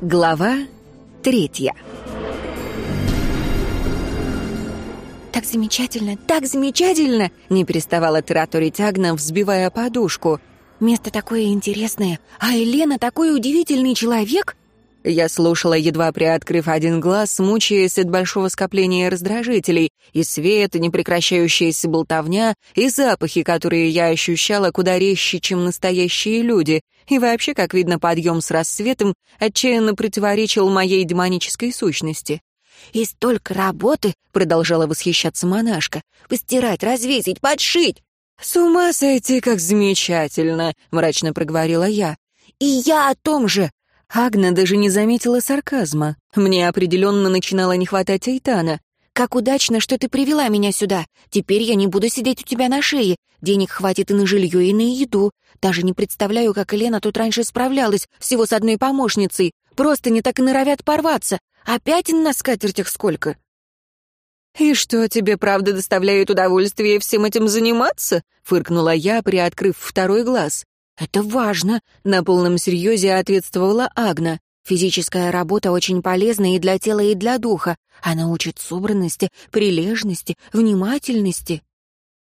Глава третья «Так замечательно, так замечательно!» — не переставала тараторить Агна, взбивая подушку. «Место такое интересное, а Елена такой удивительный человек!» Я слушала, едва приоткрыв один глаз, мучаясь от большого скопления раздражителей, и свет, и непрекращающаяся болтовня, и запахи, которые я ощущала куда резче, чем настоящие люди, и вообще, как видно, подъем с рассветом отчаянно противоречил моей демонической сущности. «И столько работы!» — продолжала восхищаться монашка. «Постирать, развесить, подшить!» «С ума сойти, как замечательно!» — мрачно проговорила я. «И я о том же!» Агна даже не заметила сарказма. Мне определенно начинало не хватать Эйтана. «Как удачно, что ты привела меня сюда. Теперь я не буду сидеть у тебя на шее. Денег хватит и на жилье, и на еду. Даже не представляю, как Елена тут раньше справлялась, всего с одной помощницей. Просто не так и норовят порваться. Опять на скатертях сколько?» «И что, тебе правда доставляет удовольствие всем этим заниматься?» — фыркнула я, приоткрыв второй глаз. «Это важно», — на полном серьезе ответствовала Агна. «Физическая работа очень полезна и для тела, и для духа. Она учит собранности, прилежности, внимательности».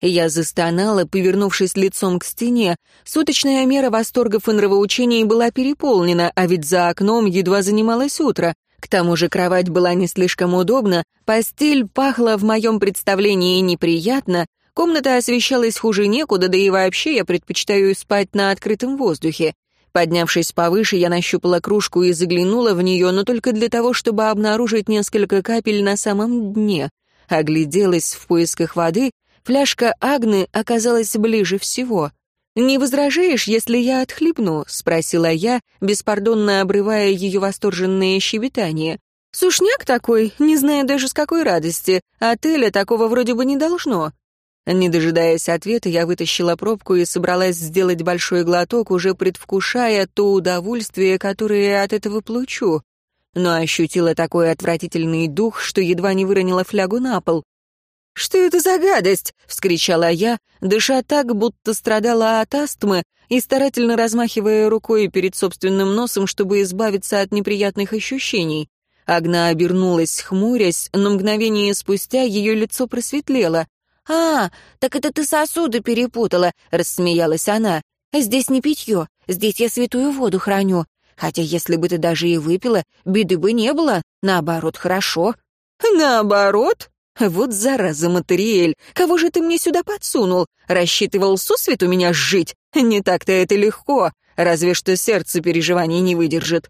Я застонала, повернувшись лицом к стене. Суточная мера восторгов и нравоучений была переполнена, а ведь за окном едва занималось утро. К тому же кровать была не слишком удобна, постель пахла в моем представлении неприятно, Комната освещалась хуже некуда, да и вообще я предпочитаю спать на открытом воздухе. Поднявшись повыше, я нащупала кружку и заглянула в нее, но только для того, чтобы обнаружить несколько капель на самом дне. Огляделась в поисках воды, фляжка Агны оказалась ближе всего. «Не возражаешь, если я отхлебну?» — спросила я, беспардонно обрывая ее восторженное щебетание. «Сушняк такой, не знаю даже с какой радости. Отеля такого вроде бы не должно». Не дожидаясь ответа, я вытащила пробку и собралась сделать большой глоток, уже предвкушая то удовольствие, которое от этого получу. Но ощутила такой отвратительный дух, что едва не выронила флягу на пол. «Что это за гадость?» — вскричала я, дыша так, будто страдала от астмы, и старательно размахивая рукой перед собственным носом, чтобы избавиться от неприятных ощущений. Агна обернулась, хмурясь, но мгновение спустя ее лицо просветлело. «А, так это ты сосуды перепутала», — рассмеялась она. «Здесь не питье, здесь я святую воду храню. Хотя если бы ты даже и выпила, беды бы не было. Наоборот, хорошо». «Наоборот? Вот зараза, Материэль, кого же ты мне сюда подсунул? Рассчитывал сосвет у меня жить? Не так-то это легко, разве что сердце переживаний не выдержит».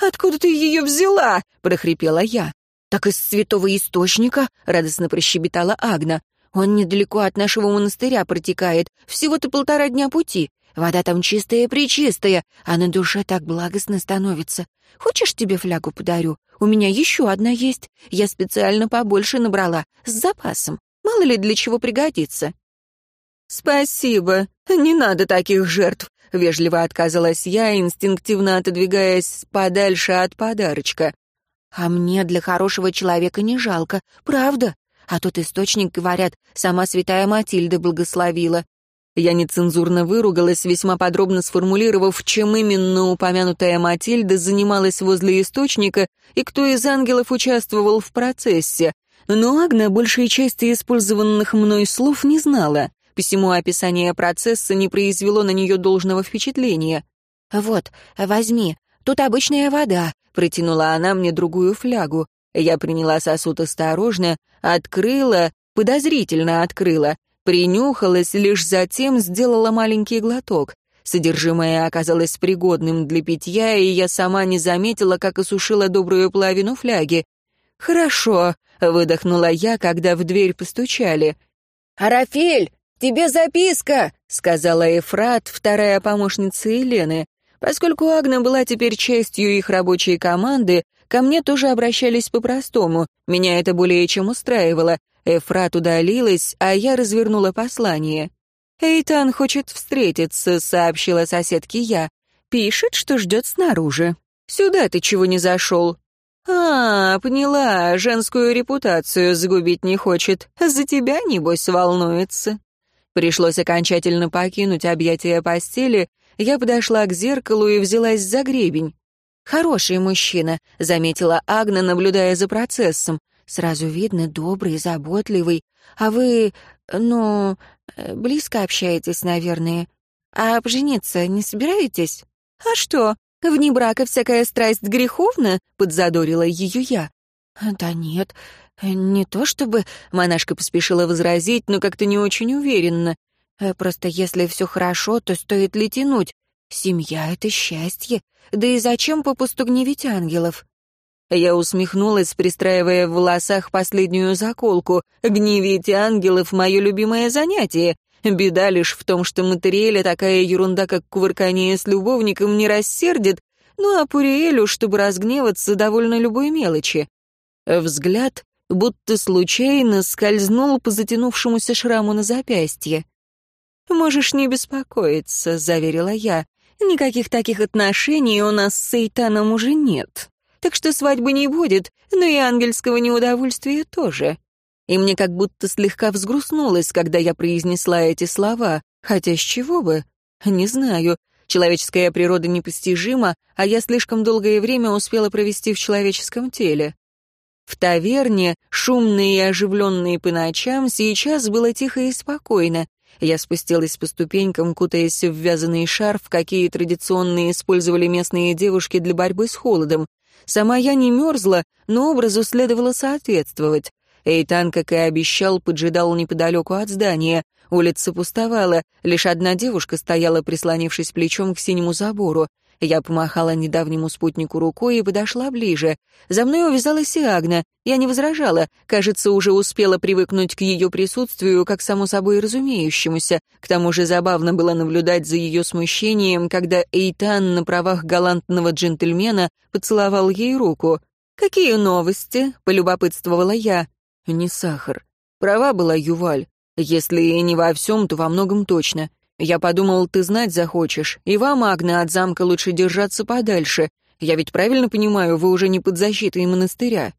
«Откуда ты ее взяла?» — прохрипела я. «Так из святого источника», — радостно прощебетала Агна. Он недалеко от нашего монастыря протекает, всего-то полтора дня пути. Вода там чистая-пречистая, а на душе так благостно становится. Хочешь, тебе флягу подарю? У меня еще одна есть. Я специально побольше набрала, с запасом. Мало ли для чего пригодится». «Спасибо. Не надо таких жертв», — вежливо отказалась я, инстинктивно отодвигаясь подальше от подарочка. «А мне для хорошего человека не жалко, правда?» А тот источник, говорят, сама святая Матильда благословила. Я нецензурно выругалась, весьма подробно сформулировав, чем именно упомянутая Матильда занималась возле источника и кто из ангелов участвовал в процессе. Но Агна большей части использованных мной слов не знала. Посему описание процесса не произвело на нее должного впечатления. «Вот, возьми, тут обычная вода», — протянула она мне другую флягу. Я приняла сосуд осторожно, открыла, подозрительно открыла, принюхалась, лишь затем сделала маленький глоток. Содержимое оказалось пригодным для питья, и я сама не заметила, как осушила добрую половину фляги. «Хорошо», — выдохнула я, когда в дверь постучали. «Арафель, тебе записка!» — сказала Эфрат, вторая помощница Елены. Поскольку Агна была теперь частью их рабочей команды, Ко мне тоже обращались по-простому, меня это более чем устраивало. Эфрат удалилась, а я развернула послание. «Эйтан хочет встретиться», — сообщила соседке я. «Пишет, что ждет снаружи. Сюда ты чего не зашел?» «А, поняла, женскую репутацию загубить не хочет. За тебя, небось, волнуется». Пришлось окончательно покинуть объятия постели, я подошла к зеркалу и взялась за гребень. «Хороший мужчина», — заметила Агна, наблюдая за процессом. «Сразу видно, добрый, заботливый. А вы, ну, э, близко общаетесь, наверное. А пожениться не собираетесь?» «А что, вне брака всякая страсть греховна?» — подзадорила ее я. «Да нет, не то чтобы...» — монашка поспешила возразить, но как-то не очень уверенно. «Э, «Просто если все хорошо, то стоит ли тянуть? Семья — это счастье. Да и зачем попусту гневить ангелов?» Я усмехнулась, пристраивая в волосах последнюю заколку. «Гневить ангелов — мое любимое занятие. Беда лишь в том, что Материэля такая ерунда, как кувыркание с любовником, не рассердит, ну а Пуриэлю, чтобы разгневаться, довольно любой мелочи. Взгляд будто случайно скользнул по затянувшемуся шраму на запястье. «Можешь не беспокоиться», — заверила я. «Никаких таких отношений у нас с Сейтаном уже нет. Так что свадьбы не будет, но и ангельского неудовольствия тоже». И мне как будто слегка взгрустнулось, когда я произнесла эти слова. Хотя с чего бы? Не знаю. Человеческая природа непостижима, а я слишком долгое время успела провести в человеческом теле. В таверне, шумные и оживленные по ночам, сейчас было тихо и спокойно. Я спустилась по ступенькам, кутаясь в вязаный шарф, какие традиционно использовали местные девушки для борьбы с холодом. Сама я не мерзла, но образу следовало соответствовать. Эйтан, как и обещал, поджидал неподалеку от здания. Улица пустовала, лишь одна девушка стояла, прислонившись плечом к синему забору. Я помахала недавнему спутнику рукой и подошла ближе. За мной увязалась и Агна. Я не возражала, кажется, уже успела привыкнуть к ее присутствию, как само собой разумеющемуся. К тому же забавно было наблюдать за ее смущением, когда Эйтан на правах галантного джентльмена поцеловал ей руку. «Какие новости?» — полюбопытствовала я. «Не сахар. Права была Юваль. Если и не во всем, то во многом точно. Я подумал, ты знать захочешь, и вам, Агна, от замка лучше держаться подальше. Я ведь правильно понимаю, вы уже не под защитой монастыря?»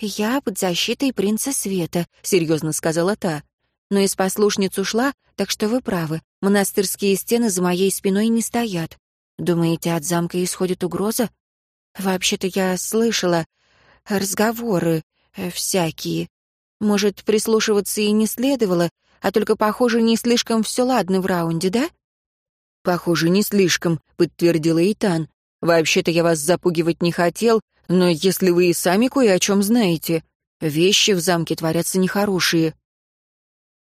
«Я под защитой принца Света», — серьезно сказала та. «Но из послушниц ушла, так что вы правы. Монастырские стены за моей спиной не стоят. Думаете, от замка исходит угроза? Вообще-то я слышала разговоры э, всякие. Может, прислушиваться и не следовало, а только, похоже, не слишком все ладно в раунде, да?» «Похоже, не слишком», — подтвердила Итан. «Вообще-то я вас запугивать не хотел, но если вы и сами кое о чем знаете, вещи в замке творятся нехорошие».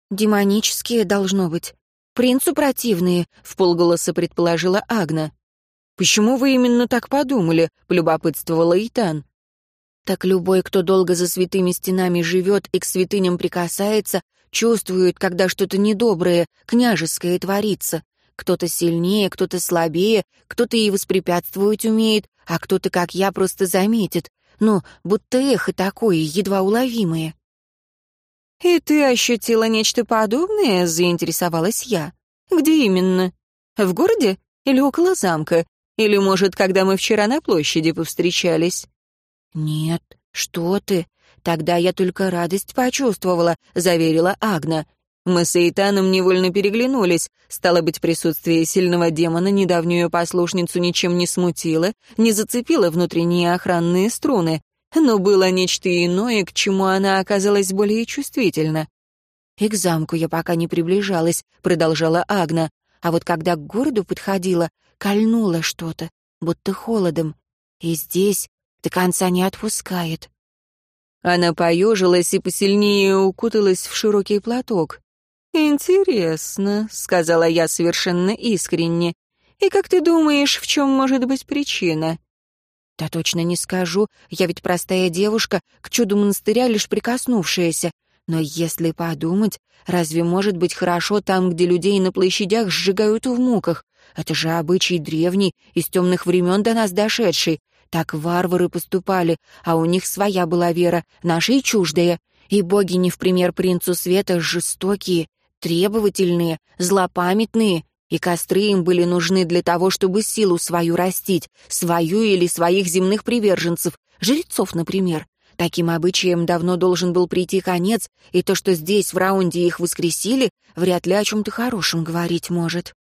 «Демонические, должно быть. Принцу противные», — в полголоса предположила Агна. «Почему вы именно так подумали?» — полюбопытствовала Итан. «Так любой, кто долго за святыми стенами живет и к святыням прикасается, чувствуют, когда что-то недоброе, княжеское творится. Кто-то сильнее, кто-то слабее, кто-то и воспрепятствовать умеет, а кто-то, как я, просто заметит. Ну, будто эхо такое, едва уловимое. «И ты ощутила нечто подобное?» — заинтересовалась я. «Где именно? В городе? Или около замка? Или, может, когда мы вчера на площади повстречались?» «Нет, что ты. Тогда я только радость почувствовала», — заверила Агна. Мы с Эйтаном невольно переглянулись. Стало быть, присутствие сильного демона недавнюю послушницу ничем не смутило, не зацепило внутренние охранные струны. Но было нечто иное, к чему она оказалась более чувствительна. «И к замку я пока не приближалась», — продолжала Агна. «А вот когда к городу подходила, кольнуло что-то, будто холодом. И здесь до конца не отпускает». Она поежилась и посильнее укуталась в широкий платок. «Интересно», — сказала я совершенно искренне. «И как ты думаешь, в чем может быть причина?» «Да точно не скажу. Я ведь простая девушка, к чуду монастыря лишь прикоснувшаяся. Но если подумать, разве может быть хорошо там, где людей на площадях сжигают в муках? Это же обычай древний, из темных времен до нас дошедший. Так варвары поступали, а у них своя была вера, наша и чуждая. И боги не в пример принцу света жестокие, требовательные, злопамятные, и костры им были нужны для того, чтобы силу свою растить, свою или своих земных приверженцев, жрецов, например. Таким обычаям давно должен был прийти конец, и то, что здесь в раунде их воскресили, вряд ли о чем-то хорошем говорить может.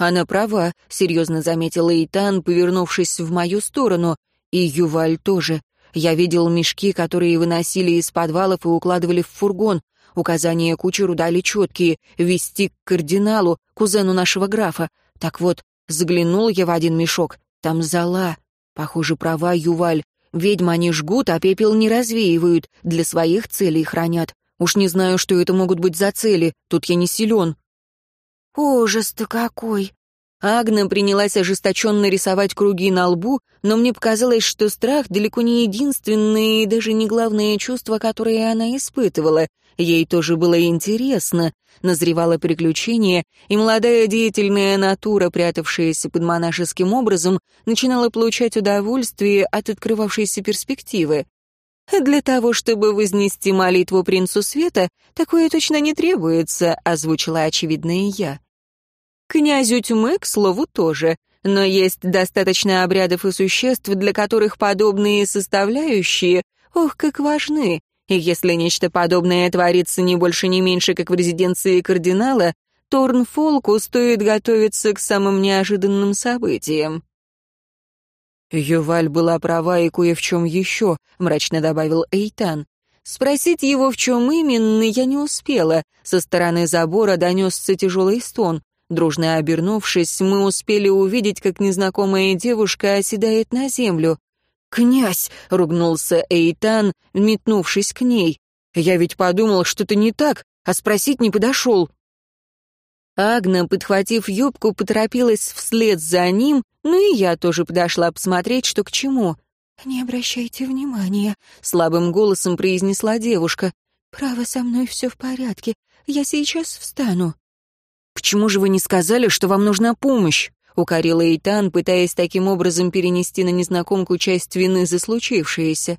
«Она права», — серьезно заметила Итан, повернувшись в мою сторону. «И Юваль тоже. Я видел мешки, которые выносили из подвалов и укладывали в фургон. Указания кучеру дали четкие — вести к кардиналу, кузену нашего графа. Так вот, заглянул я в один мешок. Там зола. Похоже, права Юваль. Ведьм они жгут, а пепел не развеивают, для своих целей хранят. Уж не знаю, что это могут быть за цели, тут я не силен. «Ужас-то какой!» Агна принялась ожесточенно рисовать круги на лбу, но мне показалось, что страх далеко не единственное и даже не главное чувство, которое она испытывала. Ей тоже было интересно, назревало приключение, и молодая деятельная натура, прятавшаяся под монашеским образом, начинала получать удовольствие от открывавшейся перспективы. «Для того, чтобы вознести молитву принцу света, такое точно не требуется», — озвучила очевидное я. Князю тьмы, к слову, тоже, но есть достаточно обрядов и существ, для которых подобные составляющие, ох, как важны, и если нечто подобное творится не больше, не меньше, как в резиденции кардинала, Торнфолку стоит готовиться к самым неожиданным событиям. «Юваль была права и кое в чем еще», — мрачно добавил Эйтан. Спросить его, в чем именно, я не успела. Со стороны забора донесся тяжелый стон. Дружно обернувшись, мы успели увидеть, как незнакомая девушка оседает на землю. «Князь!» — ругнулся Эйтан, метнувшись к ней. «Я ведь подумал, что-то не так, а спросить не подошел». Агна, подхватив юбку, поторопилась вслед за ним, ну и я тоже подошла посмотреть, что к чему. «Не обращайте внимания», — слабым голосом произнесла девушка. «Право, со мной все в порядке. Я сейчас встану». «Почему же вы не сказали, что вам нужна помощь?» — укорила Эйтан, пытаясь таким образом перенести на незнакомку часть вины за случившееся.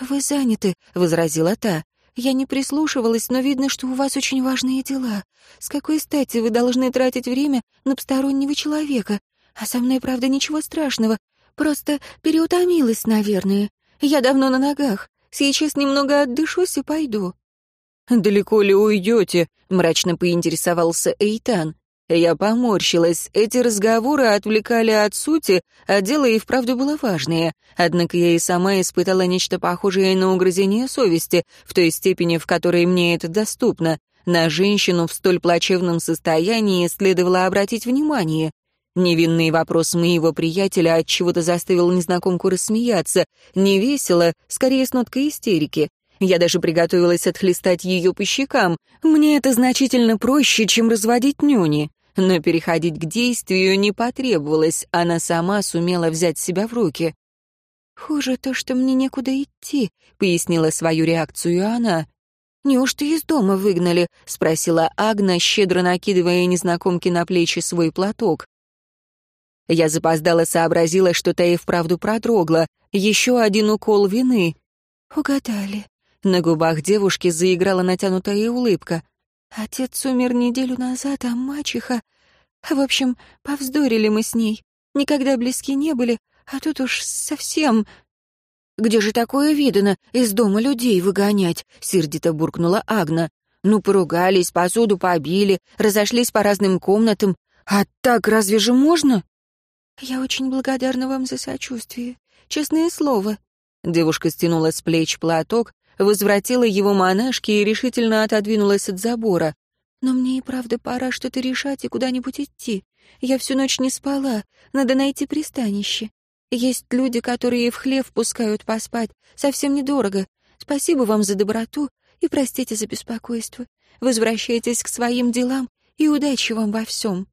«Вы заняты», — возразила та. Я не прислушивалась, но видно, что у вас очень важные дела. С какой стати вы должны тратить время на постороннего человека? А со мной, правда, ничего страшного. Просто переутомилась, наверное. Я давно на ногах. Сейчас немного отдышусь и пойду». «Далеко ли уйдете?» — мрачно поинтересовался Эйтан. Я поморщилась. Эти разговоры отвлекали от сути, а дело и вправду было важное. Однако я и сама испытала нечто похожее на угрызение совести, в той степени, в которой мне это доступно. На женщину в столь плачевном состоянии следовало обратить внимание. Невинный вопрос моего приятеля от чего-то заставил незнакомку рассмеяться. Не весело, скорее с ноткой истерики. Я даже приготовилась отхлестать ее по щекам. Мне это значительно проще, чем разводить нюни. Но переходить к действию не потребовалось, она сама сумела взять себя в руки. «Хуже то, что мне некуда идти», — пояснила свою реакцию она. «Неужто из дома выгнали?» — спросила Агна, щедро накидывая незнакомке на плечи свой платок. Я запоздала сообразила, что та и вправду продрогла. Еще один укол вины. «Угадали». На губах девушки заиграла натянутая улыбка. Отец умер неделю назад, а мачеха... В общем, повздорили мы с ней. Никогда близки не были, а тут уж совсем... «Где же такое видано, из дома людей выгонять?» — сердито буркнула Агна. «Ну, поругались, посуду побили, разошлись по разным комнатам. А так разве же можно?» «Я очень благодарна вам за сочувствие. Честное слово». Девушка стянула с плеч платок, возвратила его монашке и решительно отодвинулась от забора. «Но мне и правда пора что-то решать и куда-нибудь идти. Я всю ночь не спала, надо найти пристанище. Есть люди, которые в хлев пускают поспать, совсем недорого. Спасибо вам за доброту и простите за беспокойство. Возвращайтесь к своим делам и удачи вам во всем».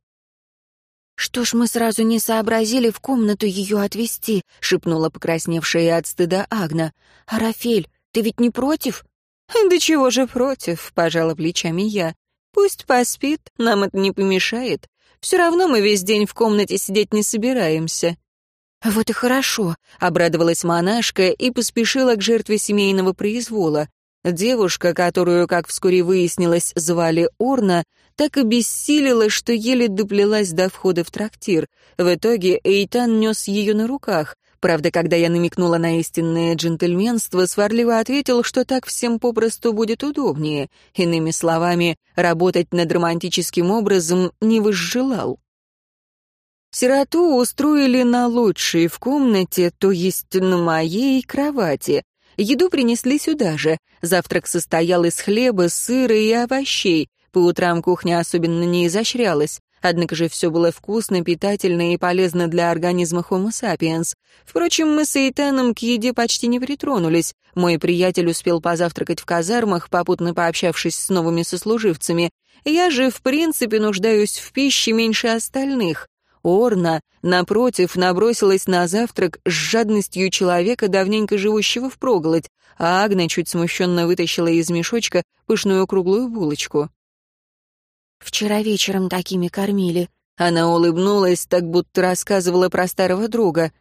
«Что ж мы сразу не сообразили в комнату ее отвезти?» — шепнула покрасневшая от стыда Агна. «А Рафель, ты ведь не против?» «Да чего же против?» — пожала плечами я. «Пусть поспит, нам это не помешает. Все равно мы весь день в комнате сидеть не собираемся». «Вот и хорошо», — обрадовалась монашка и поспешила к жертве семейного произвола. Девушка, которую, как вскоре выяснилось, звали Орна, так и бессилила, что еле доплелась до входа в трактир. В итоге Эйтан нес ее на руках, Правда, когда я намекнула на истинное джентльменство, сварливо ответил, что так всем попросту будет удобнее. Иными словами, работать над романтическим образом не возжелал. Сироту устроили на лучшей в комнате, то есть на моей кровати. Еду принесли сюда же. Завтрак состоял из хлеба, сыра и овощей. По утрам кухня особенно не изощрялась. Однако же все было вкусно, питательно и полезно для организма Homo sapiens. Впрочем, мы с Эйтаном к еде почти не притронулись. Мой приятель успел позавтракать в казармах, попутно пообщавшись с новыми сослуживцами. Я же, в принципе, нуждаюсь в пище меньше остальных. Орна, напротив, набросилась на завтрак с жадностью человека, давненько живущего впроголодь, а Агна чуть смущенно вытащила из мешочка пышную круглую булочку. Вчера вечером такими кормили». Она улыбнулась, так будто рассказывала про старого друга.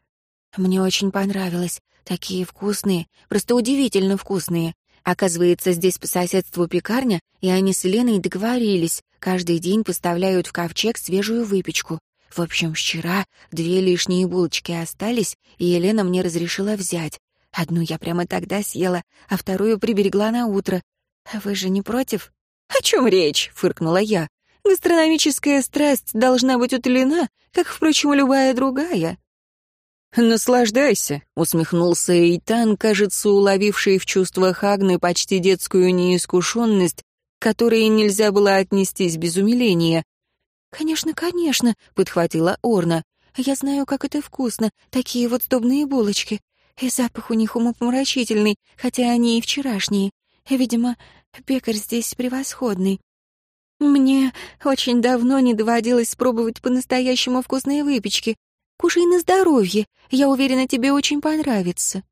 «Мне очень понравилось. Такие вкусные, просто удивительно вкусные. Оказывается, здесь по соседству пекарня, и они с Леной договорились. Каждый день поставляют в ковчег свежую выпечку. В общем, вчера две лишние булочки остались, и Елена мне разрешила взять. Одну я прямо тогда съела, а вторую приберегла на утро. Вы же не против? «О чем речь?» — фыркнула я. «Гастрономическая страсть должна быть утолена, как, впрочем, любая другая». «Наслаждайся», — усмехнулся Эйтан, кажется, уловивший в чувствах Агны почти детскую неискушенность, которой нельзя было отнестись без умиления. «Конечно, конечно», — подхватила Орна. «Я знаю, как это вкусно, такие вот сдобные булочки. И запах у них умопомрачительный, хотя они и вчерашние. Видимо, Пекарь здесь превосходный. Мне очень давно не доводилось пробовать по-настоящему вкусные выпечки. Кушай на здоровье, я уверена, тебе очень понравится».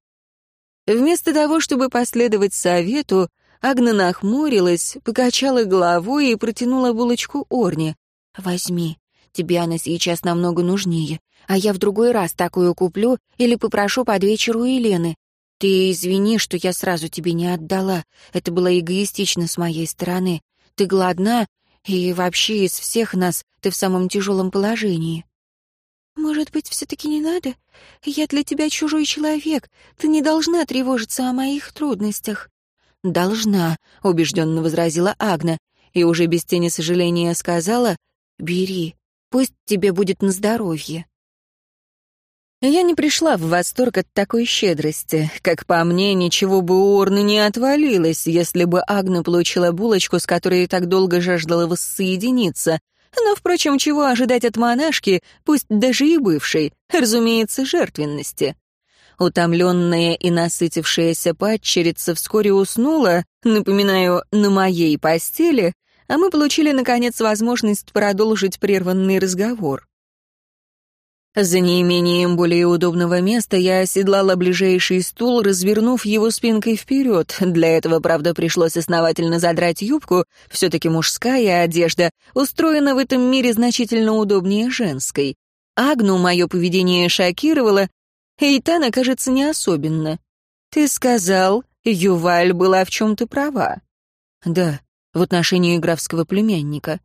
Вместо того, чтобы последовать совету, Агна нахмурилась, покачала головой и протянула булочку Орне. «Возьми, тебе она сейчас намного нужнее, а я в другой раз такую куплю или попрошу под вечер у Елены. «Ты извини, что я сразу тебе не отдала. Это было эгоистично с моей стороны. Ты голодна, и вообще из всех нас ты в самом тяжелом положении». «Может быть, все-таки не надо? Я для тебя чужой человек. Ты не должна тревожиться о моих трудностях». «Должна», — убежденно возразила Агна, и уже без тени сожаления сказала, «Бери, пусть тебе будет на здоровье». Я не пришла в восторг от такой щедрости. Как по мне, ничего бы у Орны не отвалилось, если бы Агна получила булочку, с которой так долго жаждала воссоединиться. Но, впрочем, чего ожидать от монашки, пусть даже и бывшей, разумеется, жертвенности. Утомленная и насытившаяся падчерица вскоре уснула, напоминаю, на моей постели, а мы получили, наконец, возможность продолжить прерванный разговор. За неимением более удобного места я оседлала ближайший стул, развернув его спинкой вперед. Для этого, правда, пришлось основательно задрать юбку. Все-таки мужская одежда устроена в этом мире значительно удобнее женской. Агну мое поведение шокировало, Эйтана, кажется, не особенно. Ты сказал, Юваль была в чем-то права. Да, в отношении графского племянника.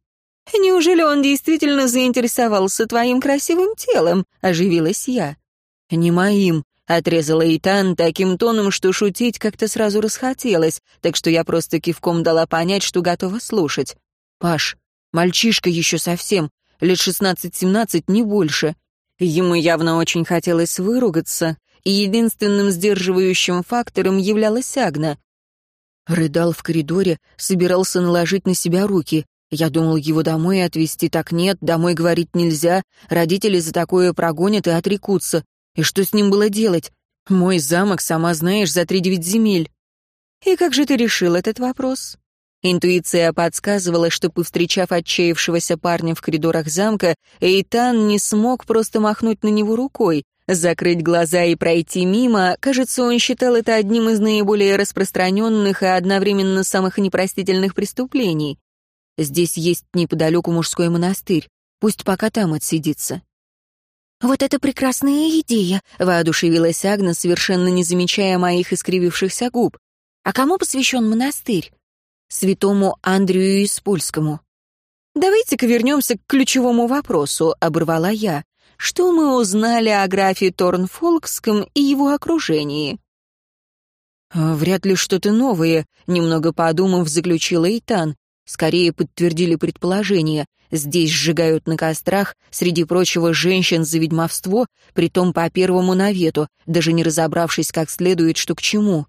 «Неужели он действительно заинтересовался твоим красивым телом?» — оживилась я. «Не моим», — отрезала Итан таким тоном, что шутить как-то сразу расхотелось, так что я просто кивком дала понять, что готова слушать. «Паш, мальчишка еще совсем, лет шестнадцать-семнадцать, не больше». Ему явно очень хотелось выругаться, и единственным сдерживающим фактором являлась Агна. Рыдал в коридоре, собирался наложить на себя руки. Я думал, его домой отвезти так нет, домой говорить нельзя, родители за такое прогонят и отрекутся. И что с ним было делать? Мой замок, сама знаешь, за три девять земель. И как же ты решил этот вопрос? Интуиция подсказывала, что, повстречав отчаявшегося парня в коридорах замка, Эйтан не смог просто махнуть на него рукой. Закрыть глаза и пройти мимо, кажется, он считал это одним из наиболее распространенных и одновременно самых непростительных преступлений. Здесь есть неподалеку мужской монастырь. Пусть пока там отсидится». «Вот это прекрасная идея», — воодушевилась Агна, совершенно не замечая моих искривившихся губ. «А кому посвящен монастырь?» «Святому Андрею Испольскому». «Давайте-ка вернемся к ключевому вопросу», — оборвала я. «Что мы узнали о графе Торнфолкском и его окружении?» «А, «Вряд ли что-то новое», — немного подумав, заключила Итан. Скорее подтвердили предположение. Здесь сжигают на кострах, среди прочего, женщин за ведьмовство, притом по первому навету, даже не разобравшись как следует, что к чему.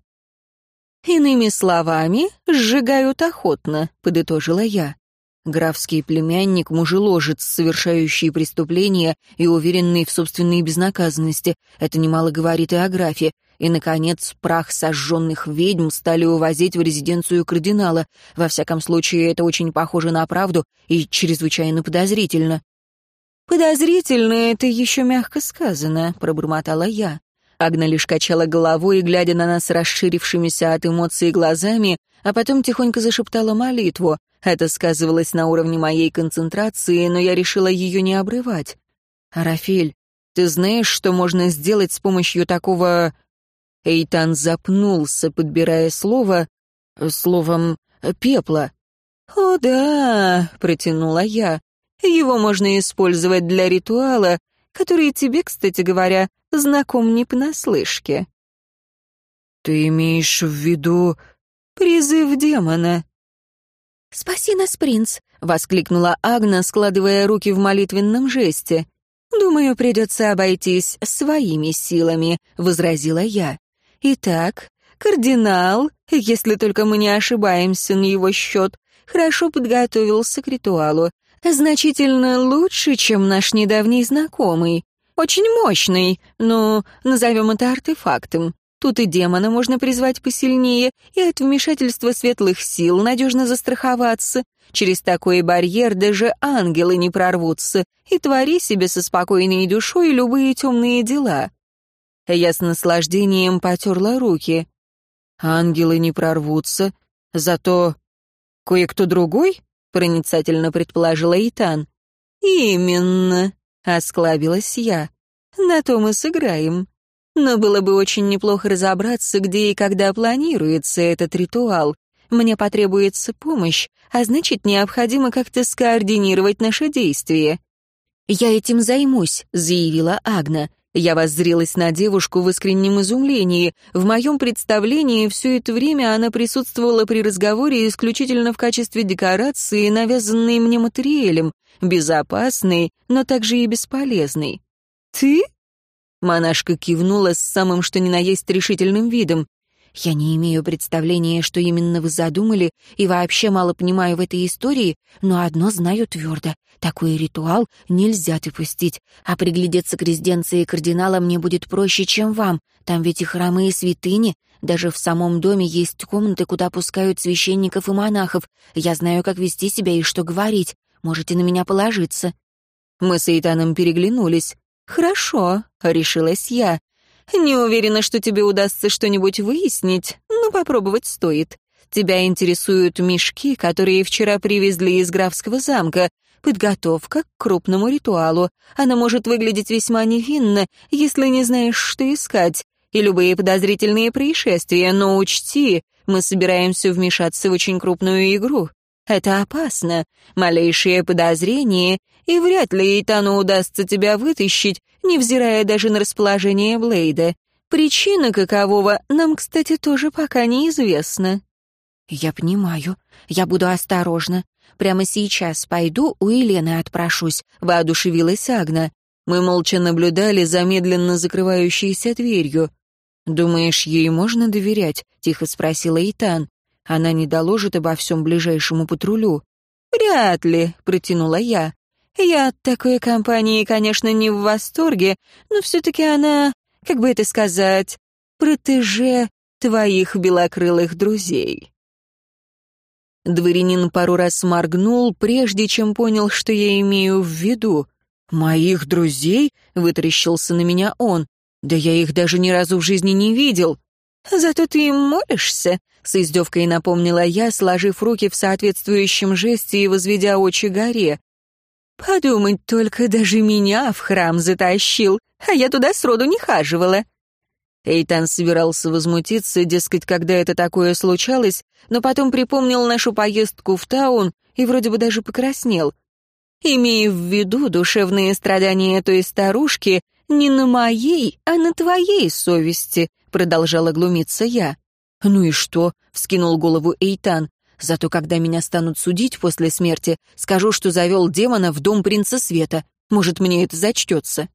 «Иными словами, сжигают охотно», — подытожила я. Графский племянник, мужеложец, совершающий преступления и уверенный в собственной безнаказанности. Это немало говорит и о графе. И, наконец, прах сожженных ведьм стали увозить в резиденцию кардинала. Во всяком случае, это очень похоже на правду и чрезвычайно подозрительно. «Подозрительно — это еще мягко сказано», — пробормотала я. Агна лишь качала головой, глядя на нас расширившимися от эмоций глазами, а потом тихонько зашептала молитву. Это сказывалось на уровне моей концентрации, но я решила ее не обрывать. «Арафель, ты знаешь, что можно сделать с помощью такого...» Эйтан запнулся, подбирая слово... словом «пепла». «О да», — протянула я, — «его можно использовать для ритуала, который тебе, кстати говоря, знаком не понаслышке». «Ты имеешь в виду...» «Призыв демона», «Спаси нас, принц!» — воскликнула Агна, складывая руки в молитвенном жесте. «Думаю, придется обойтись своими силами», — возразила я. «Итак, кардинал, если только мы не ошибаемся на его счет, хорошо подготовился к ритуалу. Значительно лучше, чем наш недавний знакомый. Очень мощный, но назовем это артефактом. Тут и демона можно призвать посильнее, и от вмешательства светлых сил надежно застраховаться. Через такой барьер даже ангелы не прорвутся, и твори себе со спокойной душой любые темные дела. Я с наслаждением потерла руки. Ангелы не прорвутся, зато кое-кто другой, проницательно предположила Итан. Именно, осклабилась я. На то мы сыграем. Но было бы очень неплохо разобраться, где и когда планируется этот ритуал. Мне потребуется помощь, а значит, необходимо как-то скоординировать наши действия. «Я этим займусь», — заявила Агна. Я воззрелась на девушку в искреннем изумлении. В моем представлении все это время она присутствовала при разговоре исключительно в качестве декорации, навязанной мне материалем, безопасной, но также и бесполезной. «Ты?» Монашка кивнула с самым что ни на есть решительным видом. «Я не имею представления, что именно вы задумали, и вообще мало понимаю в этой истории, но одно знаю твердо. Такой ритуал нельзя допустить, а приглядеться к резиденции кардинала мне будет проще, чем вам. Там ведь и храмы, и святыни. Даже в самом доме есть комнаты, куда пускают священников и монахов. Я знаю, как вести себя и что говорить. Можете на меня положиться». Мы с Эйтаном переглянулись. «Хорошо», — решилась я. «Не уверена, что тебе удастся что-нибудь выяснить, но попробовать стоит. Тебя интересуют мешки, которые вчера привезли из графского замка. Подготовка к крупному ритуалу. Она может выглядеть весьма невинно, если не знаешь, что искать. И любые подозрительные происшествия, но учти, мы собираемся вмешаться в очень крупную игру. Это опасно. Малейшее подозрение, и вряд ли Итану удастся тебя вытащить, невзирая даже на расположение Блейда. Причина какового нам, кстати, тоже пока неизвестна». «Я понимаю. Я буду осторожна. Прямо сейчас пойду у Елены отпрошусь», — воодушевилась Агна. Мы молча наблюдали за медленно закрывающейся дверью. «Думаешь, ей можно доверять?» — тихо спросила Итан. Она не доложит обо всем ближайшему патрулю. «Вряд ли», — протянула я. «Я от такой компании, конечно, не в восторге, но все-таки она, как бы это сказать, протеже твоих белокрылых друзей». Дворянин пару раз моргнул, прежде чем понял, что я имею в виду. «Моих друзей?» — вытаращился на меня он. «Да я их даже ни разу в жизни не видел». «Зато ты им молишься», — с издевкой напомнила я, сложив руки в соответствующем жесте и возведя очи горе. «Подумать только, даже меня в храм затащил, а я туда сроду не хаживала». Эйтан собирался возмутиться, дескать, когда это такое случалось, но потом припомнил нашу поездку в таун и вроде бы даже покраснел. Имея в виду душевные страдания той старушки, не на моей, а на твоей совести, продолжала глумиться я. Ну и что? вскинул голову Эйтан. Зато когда меня станут судить после смерти, скажу, что завел демона в дом принца света. Может, мне это зачтется.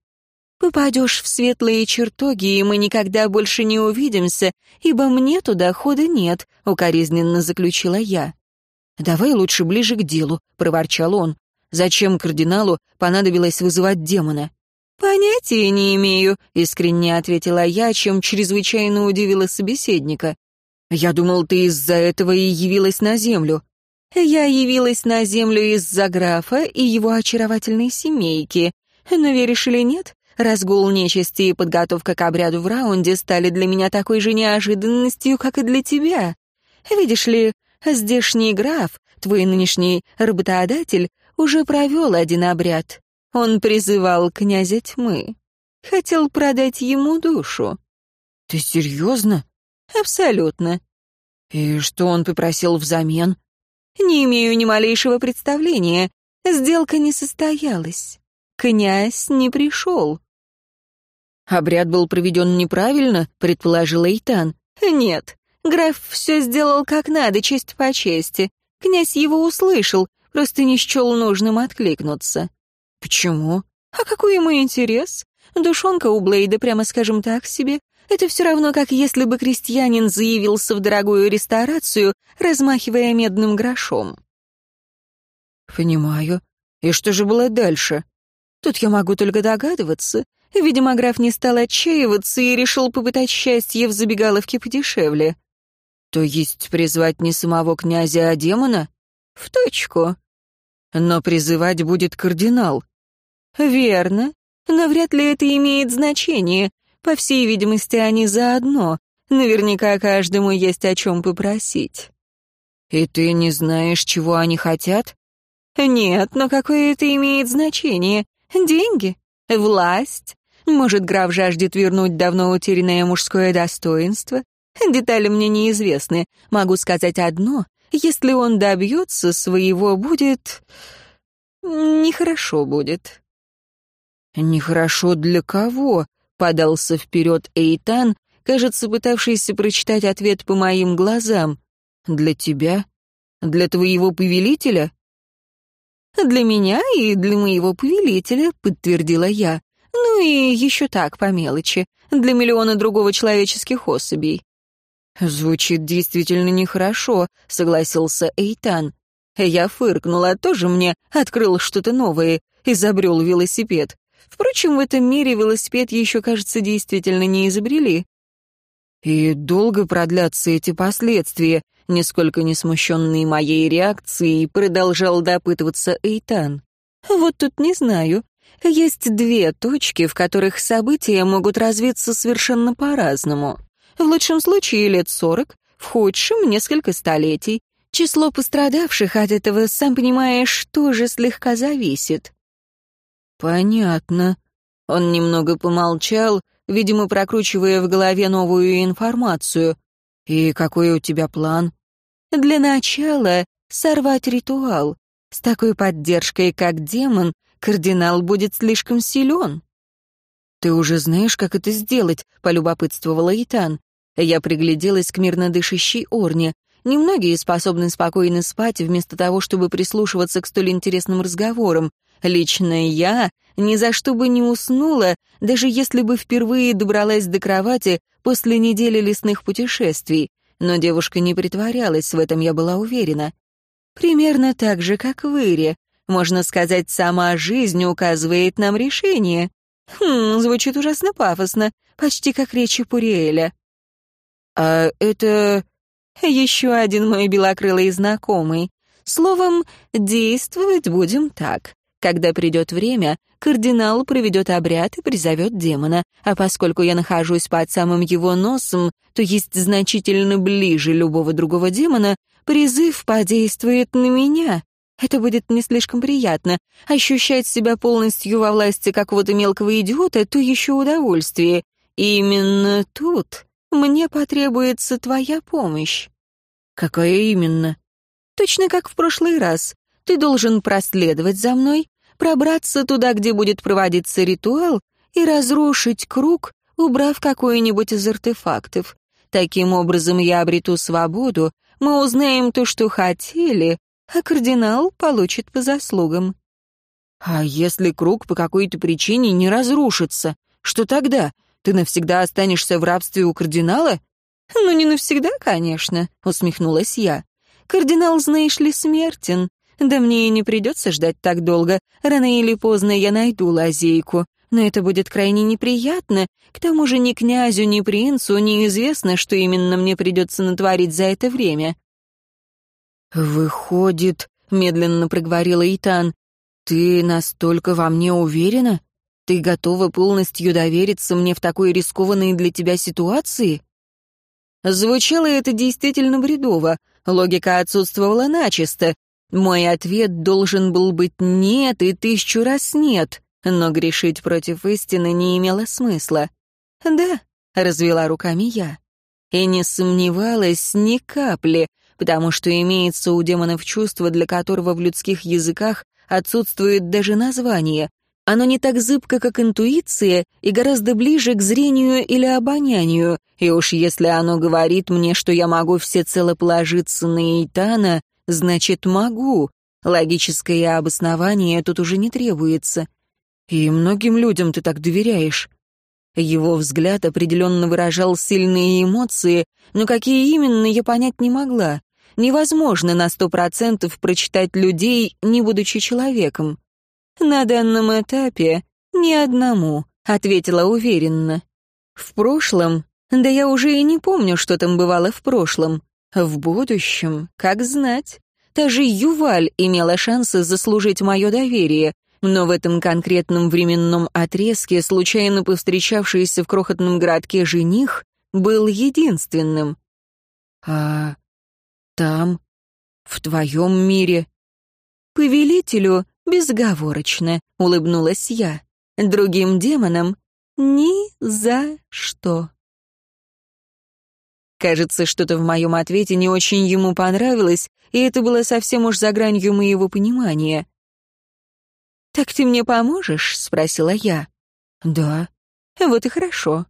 Попадешь в светлые чертоги, и мы никогда больше не увидимся, ибо мне туда хода нет», — укоризненно заключила я. «Давай лучше ближе к делу», — проворчал он. «Зачем кардиналу понадобилось вызывать демона?» «Понятия не имею», — искренне ответила я, чем чрезвычайно удивила собеседника. «Я думал, ты из-за этого и явилась на землю». «Я явилась на землю из-за графа и его очаровательной семейки. Но веришь или нет, Разгул нечисти и подготовка к обряду в раунде стали для меня такой же неожиданностью, как и для тебя. Видишь ли, здешний граф, твой нынешний работодатель, уже провел один обряд. Он призывал князя тьмы. Хотел продать ему душу. Ты серьезно? Абсолютно. И что он попросил взамен? Не имею ни малейшего представления. Сделка не состоялась. Князь не пришел. Обряд был проведен неправильно, предположил Эйтан. Нет, граф все сделал как надо, честь по чести. Князь его услышал, просто не счел нужным откликнуться. Почему? А какой ему интерес? Душонка у Блейда, прямо скажем так себе. Это все равно, как если бы крестьянин заявился в дорогую ресторацию, размахивая медным грошом. Понимаю. И что же было дальше? Тут я могу только догадываться. Видимо, граф не стал отчаиваться и решил попытать счастье в забегаловке подешевле. То есть призвать не самого князя, а демона? В точку. Но призывать будет кардинал. Верно. Но вряд ли это имеет значение. По всей видимости, они заодно. Наверняка каждому есть о чем попросить. И ты не знаешь, чего они хотят? Нет, но какое это имеет значение? Деньги? Власть? Может, граф жаждет вернуть давно утерянное мужское достоинство? Детали мне неизвестны. Могу сказать одно. Если он добьется своего, будет... Нехорошо будет. «Нехорошо для кого?» — подался вперед Эйтан, кажется, пытавшийся прочитать ответ по моим глазам. «Для тебя? Для твоего повелителя?» «Для меня и для моего повелителя», — подтвердила я. «Ну и еще так, по мелочи, для миллиона другого человеческих особей». «Звучит действительно нехорошо», — согласился Эйтан. Я фыркнула, тоже мне открыл что-то новое, изобрел велосипед. Впрочем, в этом мире велосипед еще, кажется, действительно не изобрели. И долго продлятся эти последствия, нисколько не смущенный моей реакцией, продолжал допытываться Эйтан. Вот тут не знаю. Есть две точки, в которых события могут развиться совершенно по-разному. В лучшем случае лет сорок, в худшем — несколько столетий. Число пострадавших от этого, сам понимаешь, тоже слегка зависит. Понятно. Он немного помолчал, видимо, прокручивая в голове новую информацию. И какой у тебя план? Для начала сорвать ритуал. С такой поддержкой, как демон, кардинал будет слишком силен. «Ты уже знаешь, как это сделать?» — полюбопытствовала Итан. Я пригляделась к мирно дышащей Орне. Немногие способны спокойно спать, вместо того, чтобы прислушиваться к столь интересным разговорам. Лично я ни за что бы не уснула, даже если бы впервые добралась до кровати после недели лесных путешествий. Но девушка не притворялась, в этом я была уверена. Примерно так же, как в Ире. Можно сказать, сама жизнь указывает нам решение. Хм, звучит ужасно пафосно, почти как речи Пуриэля. А это... Еще один мой белокрылый знакомый. Словом, действовать будем так. Когда придет время, кардинал проведет обряд и призовет демона, а поскольку я нахожусь под самым его носом, то есть значительно ближе любого другого демона, призыв подействует на меня. Это будет не слишком приятно. Ощущать себя полностью во власти какого-то мелкого идиота — то еще удовольствие. И Именно тут мне потребуется твоя помощь. Какая именно? Точно как в прошлый раз. Ты должен проследовать за мной, пробраться туда, где будет проводиться ритуал, и разрушить круг, убрав какой-нибудь из артефактов. Таким образом я обрету свободу, мы узнаем то, что хотели, а кардинал получит по заслугам. А если круг по какой-то причине не разрушится, что тогда? Ты навсегда останешься в рабстве у кардинала? Ну, не навсегда, конечно, усмехнулась я. Кардинал, знаешь ли, смертен. Да мне и не придется ждать так долго. Рано или поздно я найду лазейку. Но это будет крайне неприятно. К тому же ни князю, ни принцу неизвестно, что именно мне придется натворить за это время. «Выходит», — медленно проговорила Итан, — «ты настолько во мне уверена? Ты готова полностью довериться мне в такой рискованной для тебя ситуации?» Звучало это действительно бредово, логика отсутствовала начисто. Мой ответ должен был быть «нет» и тысячу раз «нет», но грешить против истины не имело смысла. «Да», — развела руками я, и не сомневалась ни капли, потому что имеется у демонов чувство, для которого в людских языках отсутствует даже название. Оно не так зыбко, как интуиция, и гораздо ближе к зрению или обонянию, и уж если оно говорит мне, что я могу всецело положиться на Эйтана, значит, могу. Логическое обоснование тут уже не требуется. И многим людям ты так доверяешь. Его взгляд определенно выражал сильные эмоции, но какие именно, я понять не могла. Невозможно на сто процентов прочитать людей, не будучи человеком. «На данном этапе ни одному», — ответила уверенно. «В прошлом, да я уже и не помню, что там бывало в прошлом. В будущем, как знать. Та же Юваль имела шансы заслужить мое доверие, но в этом конкретном временном отрезке случайно повстречавшийся в крохотном городке жених был единственным. А там, в твоем мире. Повелителю безговорочно, улыбнулась я. Другим демонам ни за что. Кажется, что-то в моем ответе не очень ему понравилось, и это было совсем уж за гранью моего понимания. «Так ты мне поможешь?» — спросила я. «Да». «Вот и хорошо».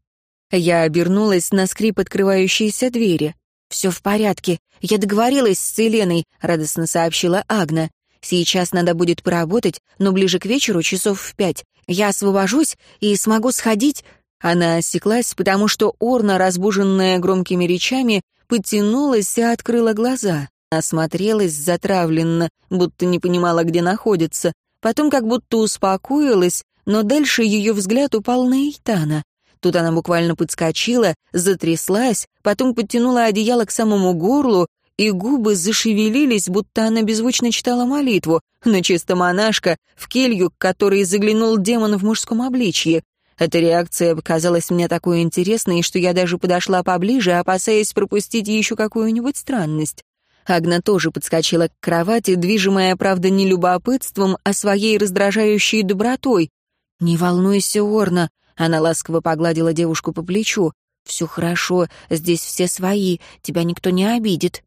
Я обернулась на скрип открывающейся двери. «Все в порядке. Я договорилась с Еленой», — радостно сообщила Агна. «Сейчас надо будет поработать, но ближе к вечеру, часов в пять. Я освобожусь и смогу сходить...» Она осеклась, потому что Орна, разбуженная громкими речами, потянулась и открыла глаза. Осмотрелась затравленно, будто не понимала, где находится. Потом как будто успокоилась, но дальше ее взгляд упал на Эйтана. Тут она буквально подскочила, затряслась, потом подтянула одеяло к самому горлу, и губы зашевелились, будто она беззвучно читала молитву, но чисто монашка, в келью, к которой заглянул демон в мужском обличье. Эта реакция показалась мне такой интересной, что я даже подошла поближе, опасаясь пропустить еще какую-нибудь странность. Агна тоже подскочила к кровати, движимая, правда, не любопытством, а своей раздражающей добротой. «Не волнуйся, Орна, она ласково погладила девушку по плечу. «Все хорошо, здесь все свои, тебя никто не обидит».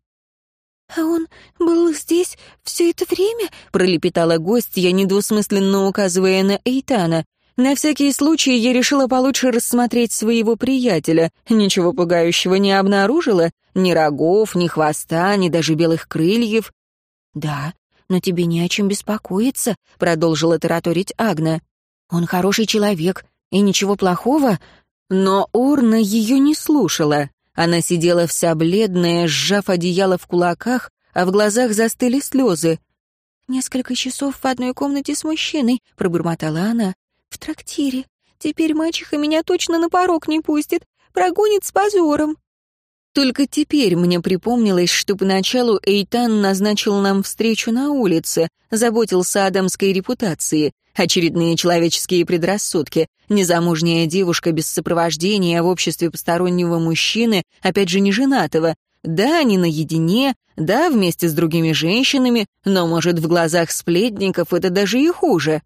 «А он был здесь все это время?» — пролепетала гостья, недвусмысленно указывая на Эйтана. На всякий случай я решила получше рассмотреть своего приятеля. Ничего пугающего не обнаружила. Ни рогов, ни хвоста, ни даже белых крыльев. «Да, но тебе не о чем беспокоиться», — продолжила тараторить Агна. «Он хороший человек, и ничего плохого, но Урна ее не слушала. Она сидела вся бледная, сжав одеяло в кулаках, а в глазах застыли слезы. «Несколько часов в одной комнате с мужчиной», — пробормотала она. «В трактире. Теперь мачеха меня точно на порог не пустит. Прогонит с позором». Только теперь мне припомнилось, что поначалу Эйтан назначил нам встречу на улице, заботился о дамской репутации. Очередные человеческие предрассудки. Незамужняя девушка без сопровождения в обществе постороннего мужчины, опять же не женатого. Да, они наедине, да, вместе с другими женщинами, но, может, в глазах сплетников это даже и хуже.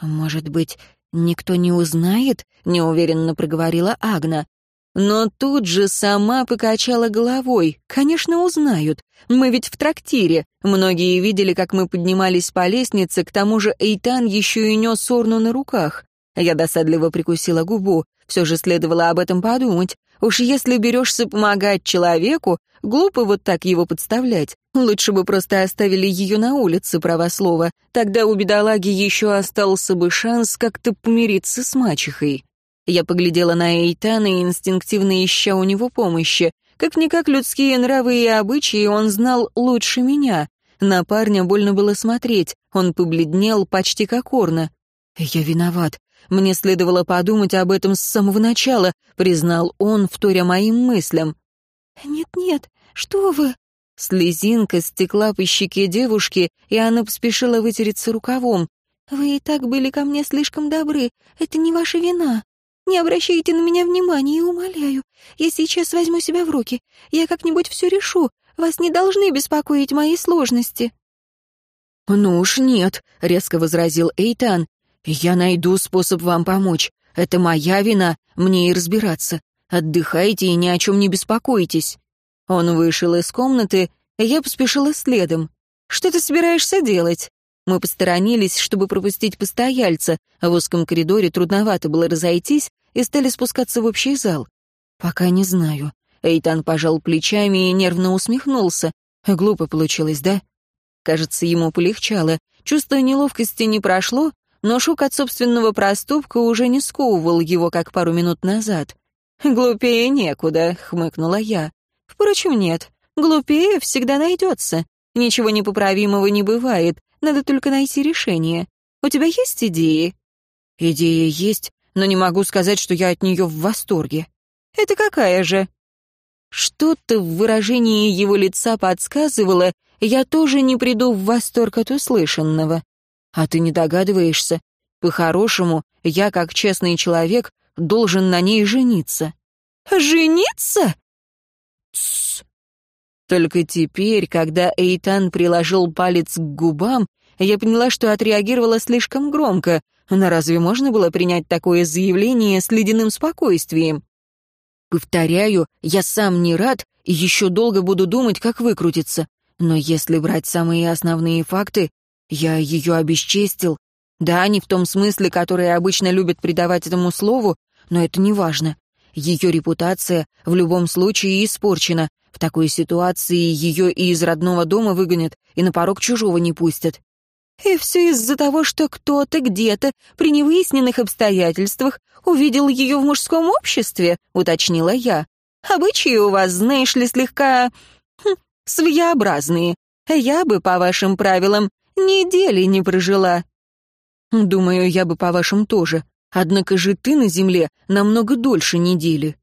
«Может быть, «Никто не узнает?» — неуверенно проговорила Агна. Но тут же сама покачала головой. «Конечно, узнают. Мы ведь в трактире. Многие видели, как мы поднимались по лестнице, к тому же Эйтан еще и нес Орну на руках. Я досадливо прикусила губу. Все же следовало об этом подумать. Уж если берешься помогать человеку, глупо вот так его подставлять. Лучше бы просто оставили ее на улице, право слова. Тогда у бедолаги еще остался бы шанс как-то помириться с мачехой. Я поглядела на Эйтана инстинктивно ища у него помощи. Как-никак людские нравы и обычаи он знал лучше меня. На парня больно было смотреть, он побледнел почти как Орна. «Я виноват. Мне следовало подумать об этом с самого начала», — признал он, вторя моим мыслям. «Нет-нет, что вы...» Слезинка стекла по щеке девушки, и она поспешила вытереться рукавом. «Вы и так были ко мне слишком добры. Это не ваша вина. Не обращайте на меня внимания, умоляю. Я сейчас возьму себя в руки. Я как-нибудь все решу. Вас не должны беспокоить мои сложности». «Ну уж нет», — резко возразил Эйтан. «Я найду способ вам помочь. Это моя вина, мне и разбираться. Отдыхайте и ни о чем не беспокойтесь». Он вышел из комнаты, и я поспешила следом. «Что ты собираешься делать?» Мы посторонились, чтобы пропустить постояльца, а в узком коридоре трудновато было разойтись, и стали спускаться в общий зал. «Пока не знаю». Эйтан пожал плечами и нервно усмехнулся. «Глупо получилось, да?» Кажется, ему полегчало. Чувство неловкости не прошло, но шок от собственного проступка уже не сковывал его, как пару минут назад. «Глупее некуда», — хмыкнула я. «Впрочем, нет. Глупее всегда найдется. Ничего непоправимого не бывает. Надо только найти решение. У тебя есть идеи?» «Идея есть, но не могу сказать, что я от нее в восторге». «Это какая же?» Что-то в выражении его лица подсказывало, я тоже не приду в восторг от услышанного. А ты не догадываешься? По-хорошему, я, как честный человек, должен на ней жениться. «Жениться?» Тссс. Только теперь, когда Эйтан приложил палец к губам, я поняла, что отреагировала слишком громко. Но разве можно было принять такое заявление с ледяным спокойствием? Повторяю, я сам не рад и еще долго буду думать, как выкрутиться. Но если брать самые основные факты, я ее обесчестил. Да, не в том смысле, который обычно любят придавать этому слову, но это не важно. Ее репутация в любом случае испорчена. В такой ситуации ее и из родного дома выгонят, и на порог чужого не пустят. И все из-за того, что кто-то где-то при невыясненных обстоятельствах увидел ее в мужском обществе, уточнила я. Обычаи у вас, знаешь ли, слегка... Хм, своеобразные. Я бы, по вашим правилам, недели не прожила. Думаю, я бы по вашим тоже. Однако же ты на земле намного дольше недели.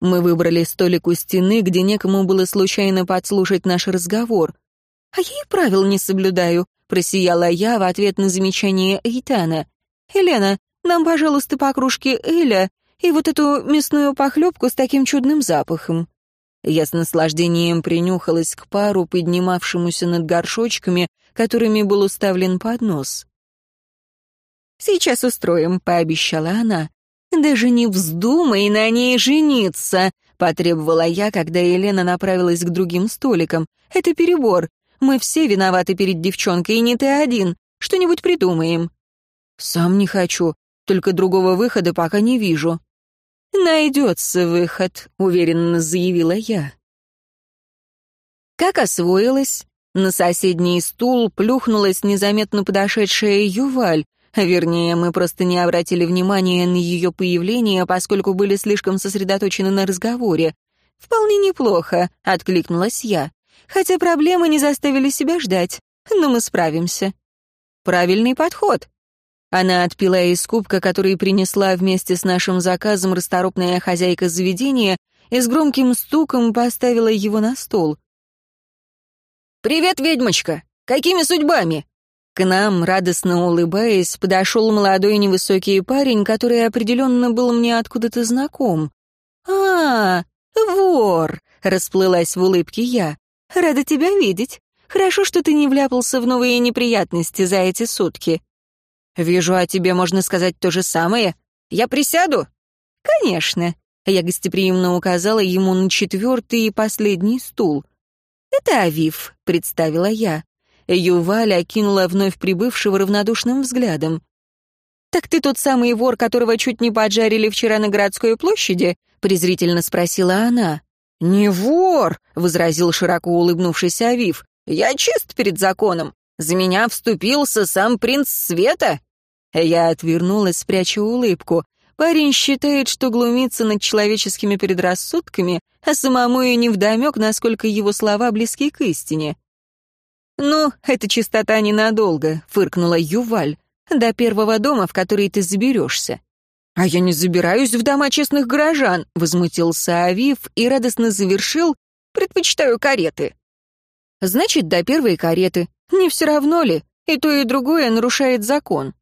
Мы выбрали столик у стены, где некому было случайно подслушать наш разговор. А я и правил не соблюдаю, просияла я в ответ на замечание Эйтана. «Елена, нам, пожалуйста, по кружке Эля и вот эту мясную похлебку с таким чудным запахом». Я с наслаждением принюхалась к пару, поднимавшемуся над горшочками, которыми был уставлен поднос. «Сейчас устроим», — пообещала она. «Даже не вздумай на ней жениться», — потребовала я, когда Елена направилась к другим столикам. «Это перебор. Мы все виноваты перед девчонкой, и не ты один. Что-нибудь придумаем». «Сам не хочу, только другого выхода пока не вижу». «Найдется выход», — уверенно заявила я. Как освоилась? На соседний стул плюхнулась незаметно подошедшая Юваль. Вернее, мы просто не обратили внимания на ее появление, поскольку были слишком сосредоточены на разговоре. «Вполне неплохо», — откликнулась я хотя проблемы не заставили себя ждать, но мы справимся. Правильный подход. Она отпила из кубка, который принесла вместе с нашим заказом расторопная хозяйка заведения, и с громким стуком поставила его на стол. «Привет, ведьмочка! Какими судьбами?» К нам, радостно улыбаясь, подошел молодой невысокий парень, который определенно был мне откуда-то знаком. «А, вор!» — расплылась в улыбке я. «Рада тебя видеть. Хорошо, что ты не вляпался в новые неприятности за эти сутки». «Вижу, о тебе можно сказать то же самое. Я присяду?» «Конечно». Я гостеприимно указала ему на четвертый и последний стул. «Это Авив», — представила я. Юваль окинула вновь прибывшего равнодушным взглядом. «Так ты тот самый вор, которого чуть не поджарили вчера на городской площади?» — презрительно спросила она. «Не вор», — возразил широко улыбнувшийся Авив. «Я чист перед законом. За меня вступился сам принц Света». Я отвернулась, пряча улыбку. Парень считает, что глумится над человеческими предрассудками, а самому и невдомек, насколько его слова близки к истине. «Ну, эта чистота ненадолго», — фыркнула Юваль, «до первого дома, в который ты заберешься». «А я не забираюсь в дома честных горожан», — возмутился Авив и радостно завершил «предпочитаю кареты». «Значит, до первой кареты. Не все равно ли? И то, и другое нарушает закон».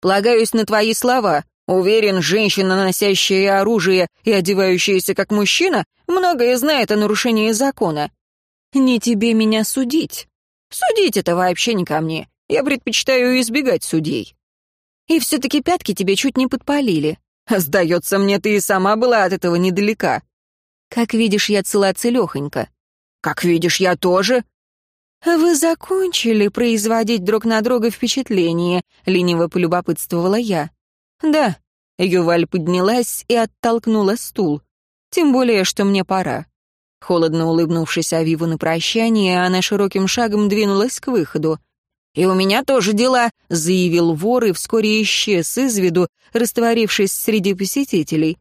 «Полагаюсь на твои слова. Уверен, женщина, носящая оружие и одевающаяся как мужчина, многое знает о нарушении закона». «Не тебе меня судить». «Судить это вообще не ко мне. Я предпочитаю избегать судей». И все-таки пятки тебе чуть не подпалили. Сдается мне, ты и сама была от этого недалека. Как видишь, я цела целехонька. Как видишь, я тоже. Вы закончили производить друг на друга впечатление, лениво полюбопытствовала я. Да. Юваль поднялась и оттолкнула стул. Тем более, что мне пора. Холодно улыбнувшись Авиву на прощание, она широким шагом двинулась к выходу. «И у меня тоже дела», — заявил вор и вскоре исчез из виду, растворившись среди посетителей.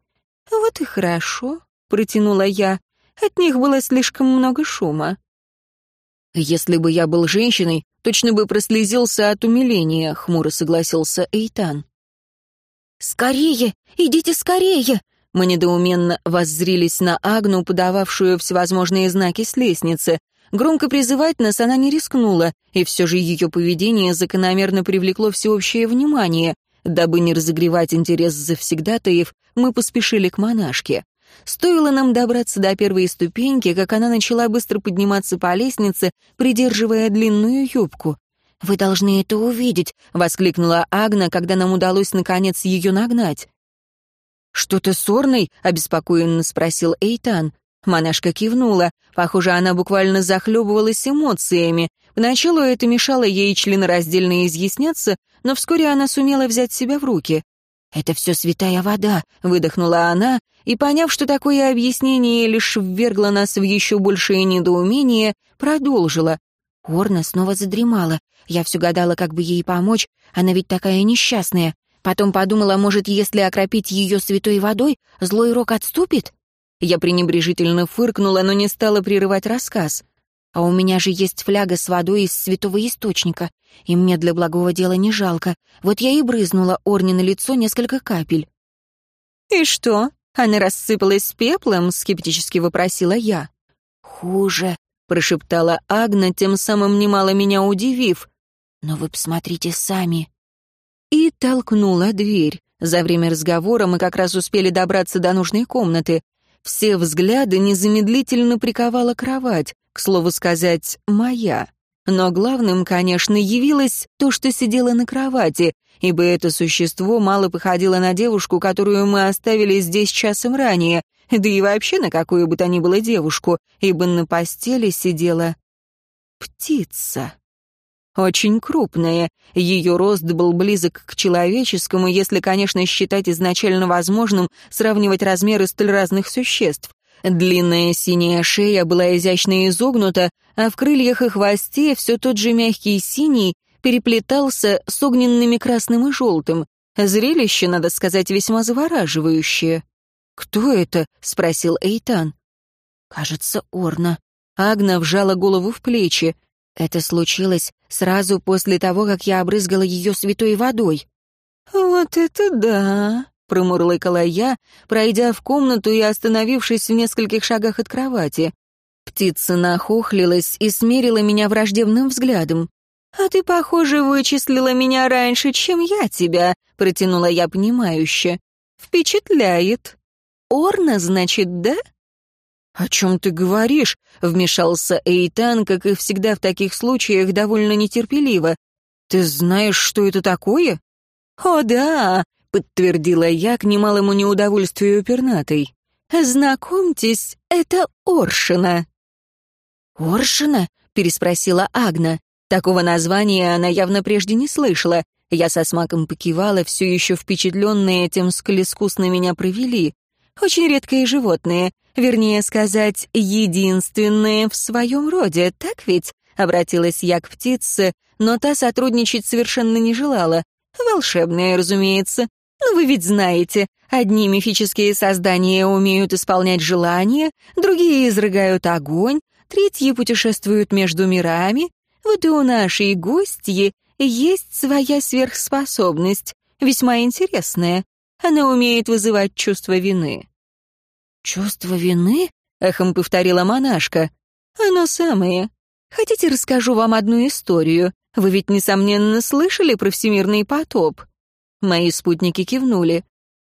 «Вот и хорошо», — протянула я. «От них было слишком много шума». «Если бы я был женщиной, точно бы прослезился от умиления», — хмуро согласился Эйтан. «Скорее! Идите скорее!» Мы недоуменно воззрились на Агну, подававшую всевозможные знаки с лестницы. Громко призывать нас она не рискнула, и все же ее поведение закономерно привлекло всеобщее внимание. Дабы не разогревать интерес завсегдатаев, мы поспешили к монашке. Стоило нам добраться до первой ступеньки, как она начала быстро подниматься по лестнице, придерживая длинную юбку. «Вы должны это увидеть», — воскликнула Агна, когда нам удалось, наконец, ее нагнать. «Что-то сорный?» — обеспокоенно спросил Эйтан. Монашка кивнула. Похоже, она буквально захлебывалась эмоциями. Поначалу это мешало ей членораздельно изъясняться, но вскоре она сумела взять себя в руки. «Это все святая вода», — выдохнула она, и, поняв, что такое объяснение лишь ввергло нас в еще большее недоумение, продолжила. Орна снова задремала. Я все гадала, как бы ей помочь, она ведь такая несчастная. Потом подумала, может, если окропить ее святой водой, злой рок отступит? Я пренебрежительно фыркнула, но не стала прерывать рассказ. А у меня же есть фляга с водой из святого источника, и мне для благого дела не жалко. Вот я и брызнула Орни на лицо несколько капель. «И что, она рассыпалась с пеплом?» — скептически вопросила я. «Хуже», — прошептала Агна, тем самым немало меня удивив. «Но вы посмотрите сами». И толкнула дверь. За время разговора мы как раз успели добраться до нужной комнаты. Все взгляды незамедлительно приковала кровать, к слову сказать, моя. Но главным, конечно, явилось то, что сидела на кровати, ибо это существо мало походило на девушку, которую мы оставили здесь часом ранее, да и вообще на какую бы то ни было девушку, ибо на постели сидела птица. Очень крупная, ее рост был близок к человеческому, если, конечно, считать изначально возможным сравнивать размеры столь разных существ. Длинная синяя шея была изящно изогнута, а в крыльях и хвосте все тот же мягкий синий переплетался с огненными красным и желтым. Зрелище, надо сказать, весьма завораживающее. «Кто это?» — спросил Эйтан. «Кажется, Орна». Агна вжала голову в плечи. Это случилось сразу после того, как я обрызгала ее святой водой. «Вот это да!» — промурлыкала я, пройдя в комнату и остановившись в нескольких шагах от кровати. Птица нахохлилась и смерила меня враждебным взглядом. «А ты, похоже, вычислила меня раньше, чем я тебя», — протянула я понимающе. «Впечатляет. Орна, значит, да?» «О чем ты говоришь?» — вмешался Эйтан, как и всегда в таких случаях, довольно нетерпеливо. «Ты знаешь, что это такое?» «О да», — подтвердила я к немалому неудовольствию пернатой. «Знакомьтесь, это Оршина». «Оршина?» — переспросила Агна. Такого названия она явно прежде не слышала. Я со смаком покивала, все еще впечатленная тем, сколь искусно меня провели. Очень редкое животное, вернее сказать, единственное в своем роде, так ведь? Обратилась я к птице, но та сотрудничать совершенно не желала. Волшебное, разумеется. Но вы ведь знаете, одни мифические создания умеют исполнять желания, другие изрыгают огонь, третьи путешествуют между мирами. Вот и у нашей гостьи есть своя сверхспособность, весьма интересная. Она умеет вызывать чувство вины». «Чувство вины?» — эхом повторила монашка. «Оно самое. Хотите, расскажу вам одну историю? Вы ведь, несомненно, слышали про всемирный потоп?» Мои спутники кивнули.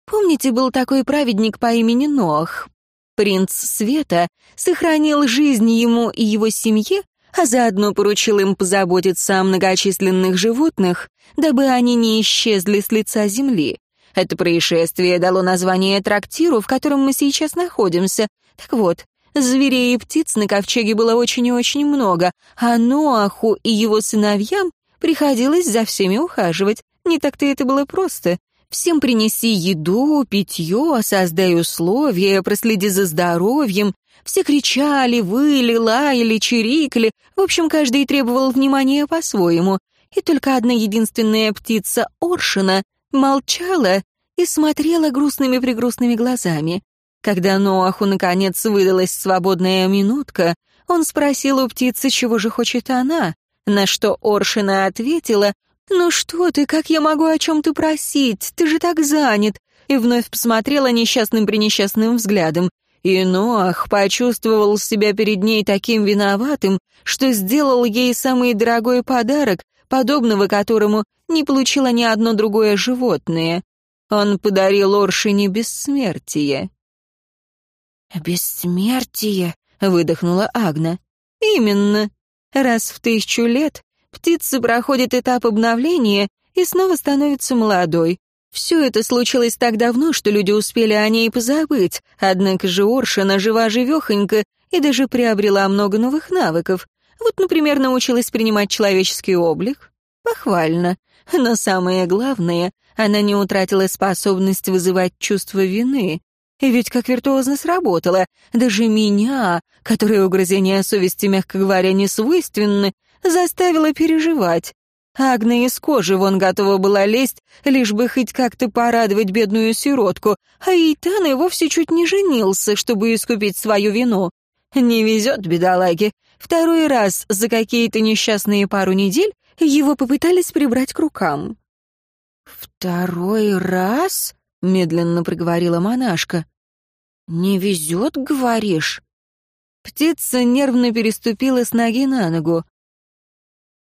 «Помните, был такой праведник по имени Ноах? Принц Света сохранил жизнь ему и его семье, а заодно поручил им позаботиться о многочисленных животных, дабы они не исчезли с лица земли. Это происшествие дало название трактиру, в котором мы сейчас находимся. Так вот, зверей и птиц на ковчеге было очень и очень много, а Ноаху и его сыновьям приходилось за всеми ухаживать. Не так-то это было просто. Всем принеси еду, питье, создай условия, проследи за здоровьем. Все кричали, выли, лаяли, чирикали. В общем, каждый требовал внимания по-своему. И только одна единственная птица Оршина молчала и смотрела грустными-пригрустными глазами. Когда Ноаху, наконец, выдалась свободная минутка, он спросил у птицы, чего же хочет она, на что Оршина ответила, «Ну что ты, как я могу о чем-то просить? Ты же так занят!» и вновь посмотрела несчастным-пренесчастным взглядом. И Ноах почувствовал себя перед ней таким виноватым, что сделал ей самый дорогой подарок, подобного которому не получило ни одно другое животное. Он подарил Оршине бессмертие. «Бессмертие?» — выдохнула Агна. «Именно. Раз в тысячу лет птица проходит этап обновления и снова становится молодой. Все это случилось так давно, что люди успели о ней позабыть, однако же Оршина жива-живехонька и даже приобрела много новых навыков. Вот, например, научилась принимать человеческий облик. Похвально. Но самое главное, она не утратила способность вызывать чувство вины. И ведь как виртуозно сработала. Даже меня, которой угрызения совести, мягко говоря, не свойственны, заставила переживать. Агна из кожи вон готова была лезть, лишь бы хоть как-то порадовать бедную сиротку, а Эйтан и вовсе чуть не женился, чтобы искупить свою вину. Не везет бедолаге. Второй раз за какие-то несчастные пару недель его попытались прибрать к рукам. «Второй раз?» — медленно проговорила монашка. «Не везет, говоришь?» Птица нервно переступила с ноги на ногу.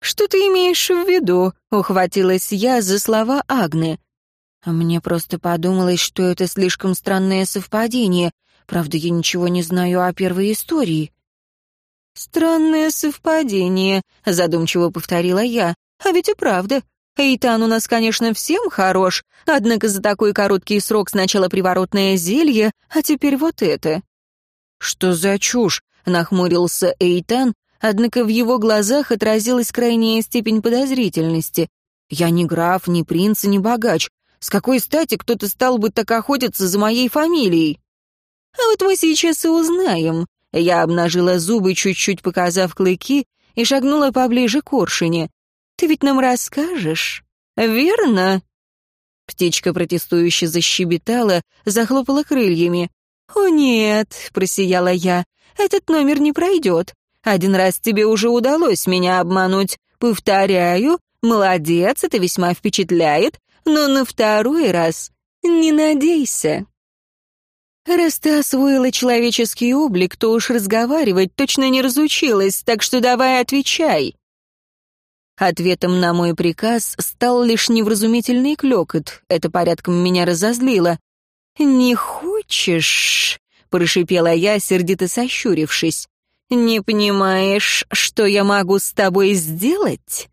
«Что ты имеешь в виду?» — ухватилась я за слова Агны. «Мне просто подумалось, что это слишком странное совпадение. Правда, я ничего не знаю о первой истории». «Странное совпадение», — задумчиво повторила я. «А ведь и правда. Эйтан у нас, конечно, всем хорош, однако за такой короткий срок сначала приворотное зелье, а теперь вот это». «Что за чушь?» — нахмурился Эйтан, однако в его глазах отразилась крайняя степень подозрительности. «Я не граф, ни принц, ни богач. С какой стати кто-то стал бы так охотиться за моей фамилией?» «А вот мы сейчас и узнаем», я обнажила зубы, чуть-чуть показав клыки, и шагнула поближе к Оршине. «Ты ведь нам расскажешь, верно?» Птичка протестующе защебетала, захлопала крыльями. «О нет», — просияла я, — «этот номер не пройдет. Один раз тебе уже удалось меня обмануть. Повторяю, молодец, это весьма впечатляет, но на второй раз не надейся». «Раз ты освоила человеческий облик, то уж разговаривать точно не разучилась, так что давай отвечай». Ответом на мой приказ стал лишь невразумительный клёкот. Это порядком меня разозлило. «Не хочешь?» — прошипела я, сердито сощурившись. «Не понимаешь, что я могу с тобой сделать?»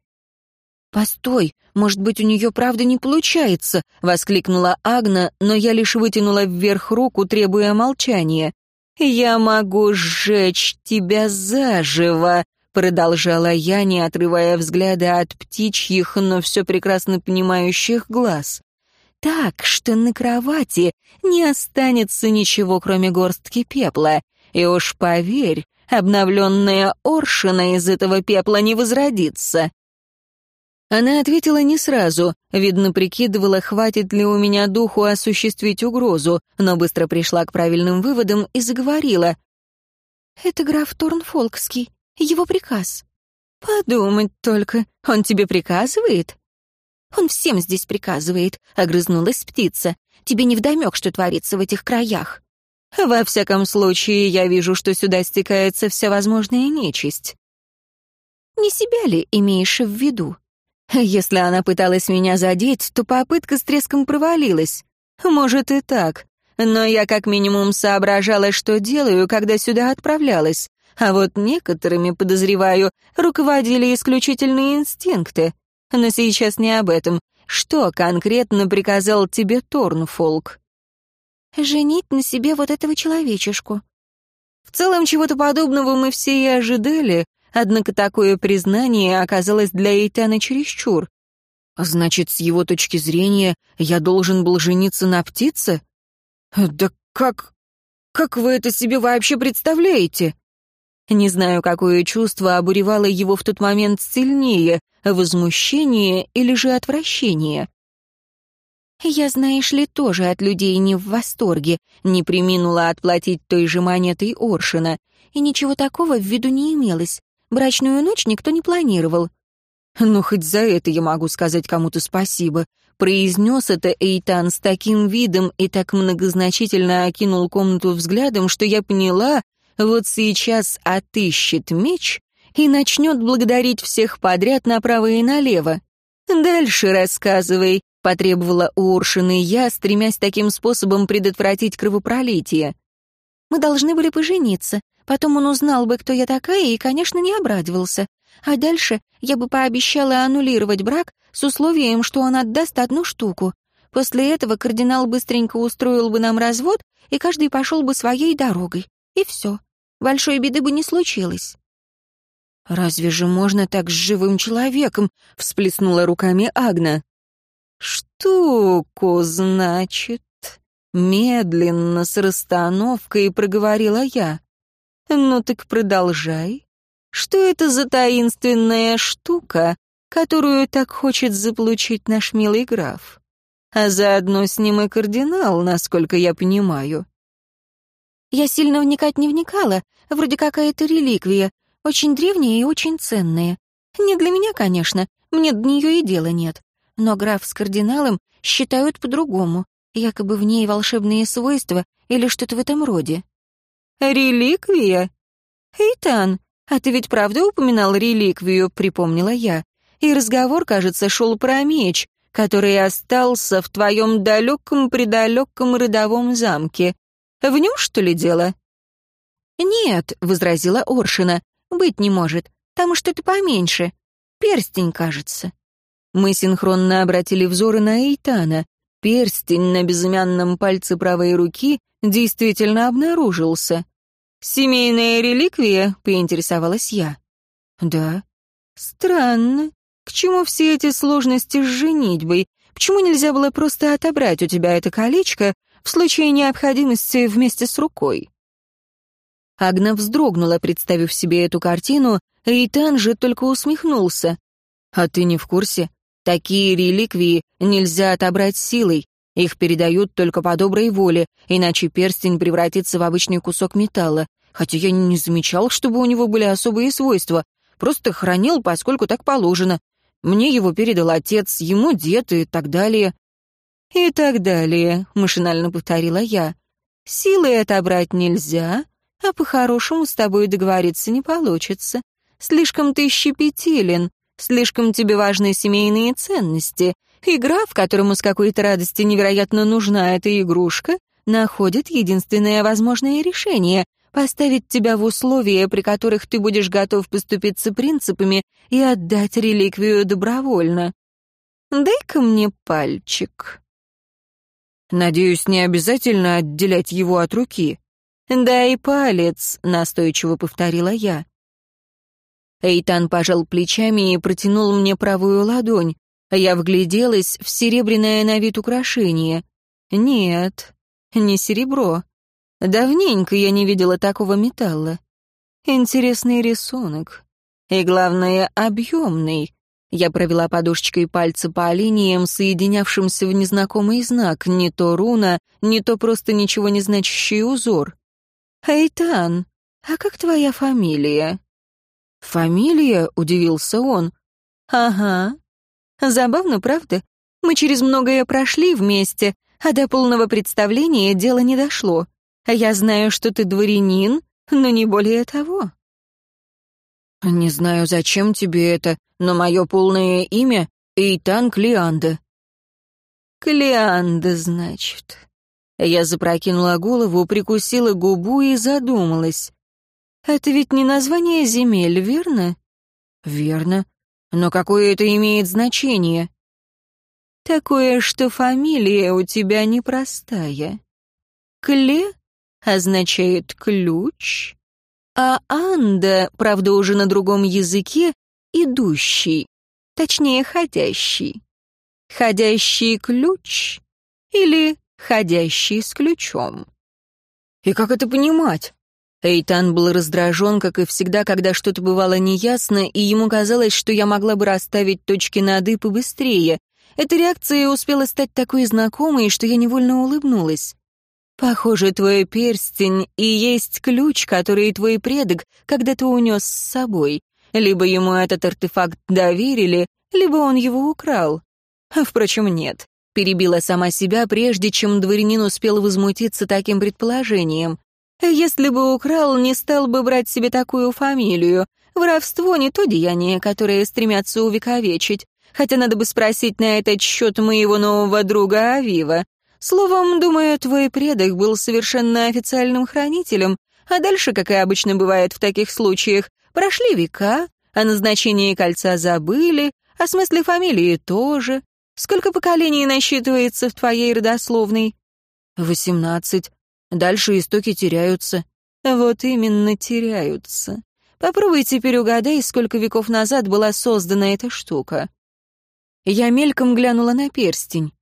«Постой, может быть, у нее правда не получается?» — воскликнула Агна, но я лишь вытянула вверх руку, требуя молчания. «Я могу сжечь тебя заживо», — продолжала я, не отрывая взгляда от птичьих, но все прекрасно понимающих глаз. «Так, что на кровати не останется ничего, кроме горстки пепла. И уж поверь, обновленная Оршина из этого пепла не возродится. Она ответила не сразу, видно, прикидывала, хватит ли у меня духу осуществить угрозу, но быстро пришла к правильным выводам и заговорила. «Это граф Торнфолкский, его приказ». «Подумать только, он тебе приказывает?» «Он всем здесь приказывает», — огрызнулась птица. «Тебе невдомек, что творится в этих краях». «Во всяком случае, я вижу, что сюда стекается вся возможная нечисть». «Не себя ли имеешь в виду?» Если она пыталась меня задеть, то попытка с треском провалилась. Может и так. Но я как минимум соображала, что делаю, когда сюда отправлялась. А вот некоторыми, подозреваю, руководили исключительные инстинкты. Но сейчас не об этом. Что конкретно приказал тебе Торнфолк? «Женить на себе вот этого человечешку». В целом, чего-то подобного мы все и ожидали, Однако такое признание оказалось для Эйтана чересчур. Значит, с его точки зрения, я должен был жениться на птице? Да как... как вы это себе вообще представляете? Не знаю, какое чувство обуревало его в тот момент сильнее, возмущение или же отвращение. «Я, знаешь ли, тоже от людей не в восторге», не приминула отплатить той же монетой Оршина, и ничего такого в виду не имелось. Брачную ночь никто не планировал. «Ну, хоть за это я могу сказать кому-то спасибо», — произнес это Эйтан с таким видом и так многозначительно окинул комнату взглядом, что я поняла, вот сейчас отыщет меч и начнет благодарить всех подряд направо и налево. «Дальше рассказывай», — потребовала у Уршины я, стремясь таким способом предотвратить кровопролитие. «Мы должны были пожениться. Потом он узнал бы, кто я такая, и, конечно, не обрадовался. А дальше я бы пообещала аннулировать брак с условием, что он отдаст одну штуку. После этого кардинал быстренько устроил бы нам развод, и каждый пошел бы своей дорогой. И все. Большой беды бы не случилось. «Разве же можно так с живым человеком?» — всплеснула руками Агна. «Штуку, значит?» Медленно, с расстановкой проговорила я. «Ну так продолжай. Что это за таинственная штука, которую так хочет заполучить наш милый граф? А заодно с ним и кардинал, насколько я понимаю». Я сильно вникать не вникала, вроде какая-то реликвия, очень древняя и очень ценная. Не для меня, конечно, мне до нее и дела нет. Но граф с кардиналом считают по-другому, якобы в ней волшебные свойства или что-то в этом роде. «Реликвия?» «Эйтан, а ты ведь правда упоминал реликвию?» — припомнила я. «И разговор, кажется, шел про меч, который остался в твоем далеком-предалеком родовом замке. В нем, что ли, дело?» «Нет», — возразила Оршина, — «быть не может. Там что-то поменьше. Перстень, кажется». Мы синхронно обратили взоры на Эйтана. Перстень на безымянном пальце правой руки действительно обнаружился. «Семейная реликвия?» — поинтересовалась я. «Да». «Странно. К чему все эти сложности с женитьбой? Почему нельзя было просто отобрать у тебя это колечко в случае необходимости вместе с рукой?» Агна вздрогнула, представив себе эту картину, и Тан же только усмехнулся. «А ты не в курсе? Такие реликвии нельзя отобрать силой. Их передают только по доброй воле, иначе перстень превратится в обычный кусок металла. Хотя я не замечал, чтобы у него были особые свойства. Просто хранил, поскольку так положено. Мне его передал отец, ему дед и так далее. «И так далее», — машинально повторила я. «Силой отобрать нельзя, а по-хорошему с тобой договориться не получится. Слишком ты щепетилен, слишком тебе важны семейные ценности. Игра, в которому с какой-то радости невероятно нужна эта игрушка, находит единственное возможное решение поставить тебя в условия, при которых ты будешь готов поступиться принципами и отдать реликвию добровольно. Дай-ка мне пальчик. Надеюсь, не обязательно отделять его от руки. «Дай палец», — настойчиво повторила я. Эйтан пожал плечами и протянул мне правую ладонь. Я вгляделась в серебряное на вид украшение. Нет, не серебро. Давненько я не видела такого металла. Интересный рисунок. И, главное, объемный. Я провела подушечкой пальца по линиям, соединявшимся в незнакомый знак, не то руна, не то просто ничего не значащий узор. «Эйтан, а как твоя фамилия?» «Фамилия?» — удивился он. «Ага. Забавно, правда? Мы через многое прошли вместе, а до полного представления дело не дошло. Я знаю, что ты дворянин, но не более того». «Не знаю, зачем тебе это, но мое полное имя — Эйтан Клеанда». «Клеанда, значит». Я запрокинула голову, прикусила губу и задумалась. «Это ведь не название земель, верно?» «Верно. Но какое это имеет значение?» «Такое, что фамилия у тебя непростая. Кле означает «ключ», а «анда», правда, уже на другом языке, «идущий», точнее, «ходящий». «Ходящий ключ» или «ходящий с ключом». «И как это понимать?» Эйтан был раздражен, как и всегда, когда что-то бывало неясно, и ему казалось, что я могла бы расставить точки над «и» побыстрее. Эта реакция успела стать такой знакомой, что я невольно улыбнулась. Похоже, твой перстень и есть ключ, который твой предок когда-то унес с собой. Либо ему этот артефакт доверили, либо он его украл. Впрочем, нет. Перебила сама себя, прежде чем дворянин успел возмутиться таким предположением. Если бы украл, не стал бы брать себе такую фамилию. Воровство не то деяние, которое стремятся увековечить. Хотя надо бы спросить на этот счет моего нового друга Авива. Словом, думаю, твой предок был совершенно официальным хранителем, а дальше, как и обычно бывает в таких случаях, прошли века, о назначении кольца забыли, о смысле фамилии тоже. Сколько поколений насчитывается в твоей родословной? Восемнадцать. Дальше истоки теряются. Вот именно теряются. Попробуй теперь угадай, сколько веков назад была создана эта штука. Я мельком глянула на перстень.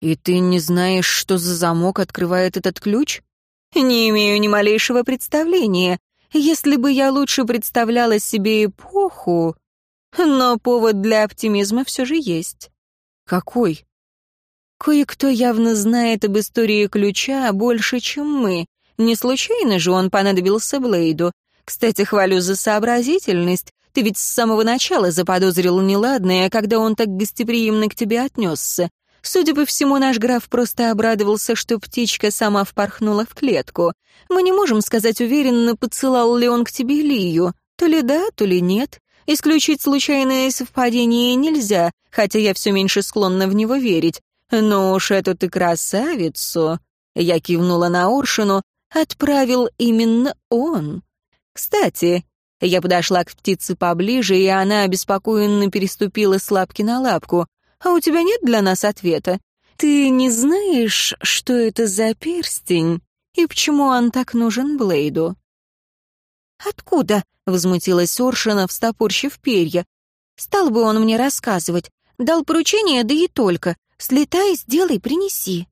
«И ты не знаешь, что за замок открывает этот ключ?» «Не имею ни малейшего представления. Если бы я лучше представляла себе эпоху...» «Но повод для оптимизма все же есть». «Какой?» «Кое-кто явно знает об истории ключа больше, чем мы. Не случайно же он понадобился Блейду. Кстати, хвалю за сообразительность. Ты ведь с самого начала заподозрил неладное, когда он так гостеприимно к тебе отнесся. Судя по всему, наш граф просто обрадовался, что птичка сама впорхнула в клетку. Мы не можем сказать уверенно, поцелал ли он к тебе Лию. То ли да, то ли нет. Исключить случайное совпадение нельзя, хотя я все меньше склонна в него верить. Но уж эту ты красавицу, я кивнула на Оршину, отправил именно он. Кстати, я подошла к птице поближе, и она обеспокоенно переступила с лапки на лапку а у тебя нет для нас ответа? Ты не знаешь, что это за перстень и почему он так нужен Блейду?» «Откуда?» — возмутилась Оршина, встопорщив перья. «Стал бы он мне рассказывать. Дал поручение, да и только. Слетай, сделай, принеси».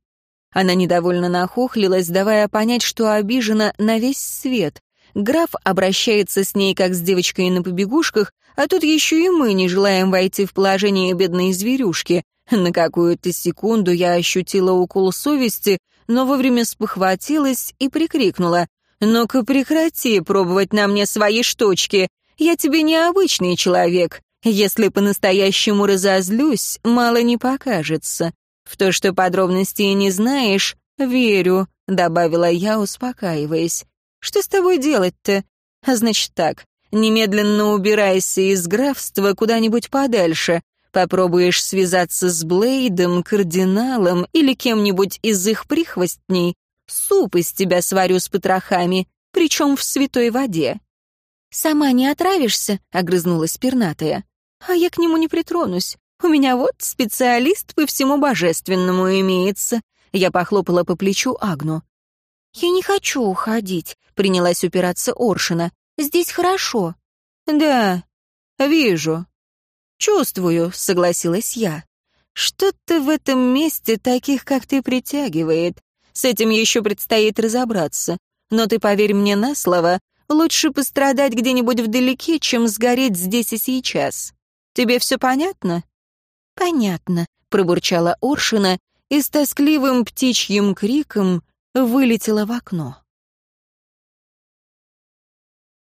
Она недовольно нахохлилась, давая понять, что обижена на весь свет. Граф обращается с ней, как с девочкой на побегушках, а тут еще и мы не желаем войти в положение бедной зверюшки. На какую-то секунду я ощутила укол совести, но вовремя спохватилась и прикрикнула. «Ну-ка прекрати пробовать на мне свои штучки. Я тебе необычный человек. Если по-настоящему разозлюсь, мало не покажется. В то, что подробностей не знаешь, верю», — добавила я, успокаиваясь. «Что с тобой делать-то? А значит так, Немедленно убирайся из графства куда-нибудь подальше. Попробуешь связаться с Блейдом, кардиналом или кем-нибудь из их прихвостней. Суп из тебя сварю с потрохами. причем в святой воде». «Сама не отравишься?» — огрызнулась пернатая. «А я к нему не притронусь. У меня вот специалист по всему божественному имеется». Я похлопала по плечу Агну. «Я не хочу уходить», — принялась упираться Оршина. «Здесь хорошо». «Да, вижу. Чувствую», — согласилась я. «Что-то в этом месте таких, как ты, притягивает. С этим еще предстоит разобраться. Но ты поверь мне на слово, лучше пострадать где-нибудь вдалеке, чем сгореть здесь и сейчас. Тебе все понятно?» «Понятно», — пробурчала Оршина и с тоскливым птичьим криком вылетела в окно.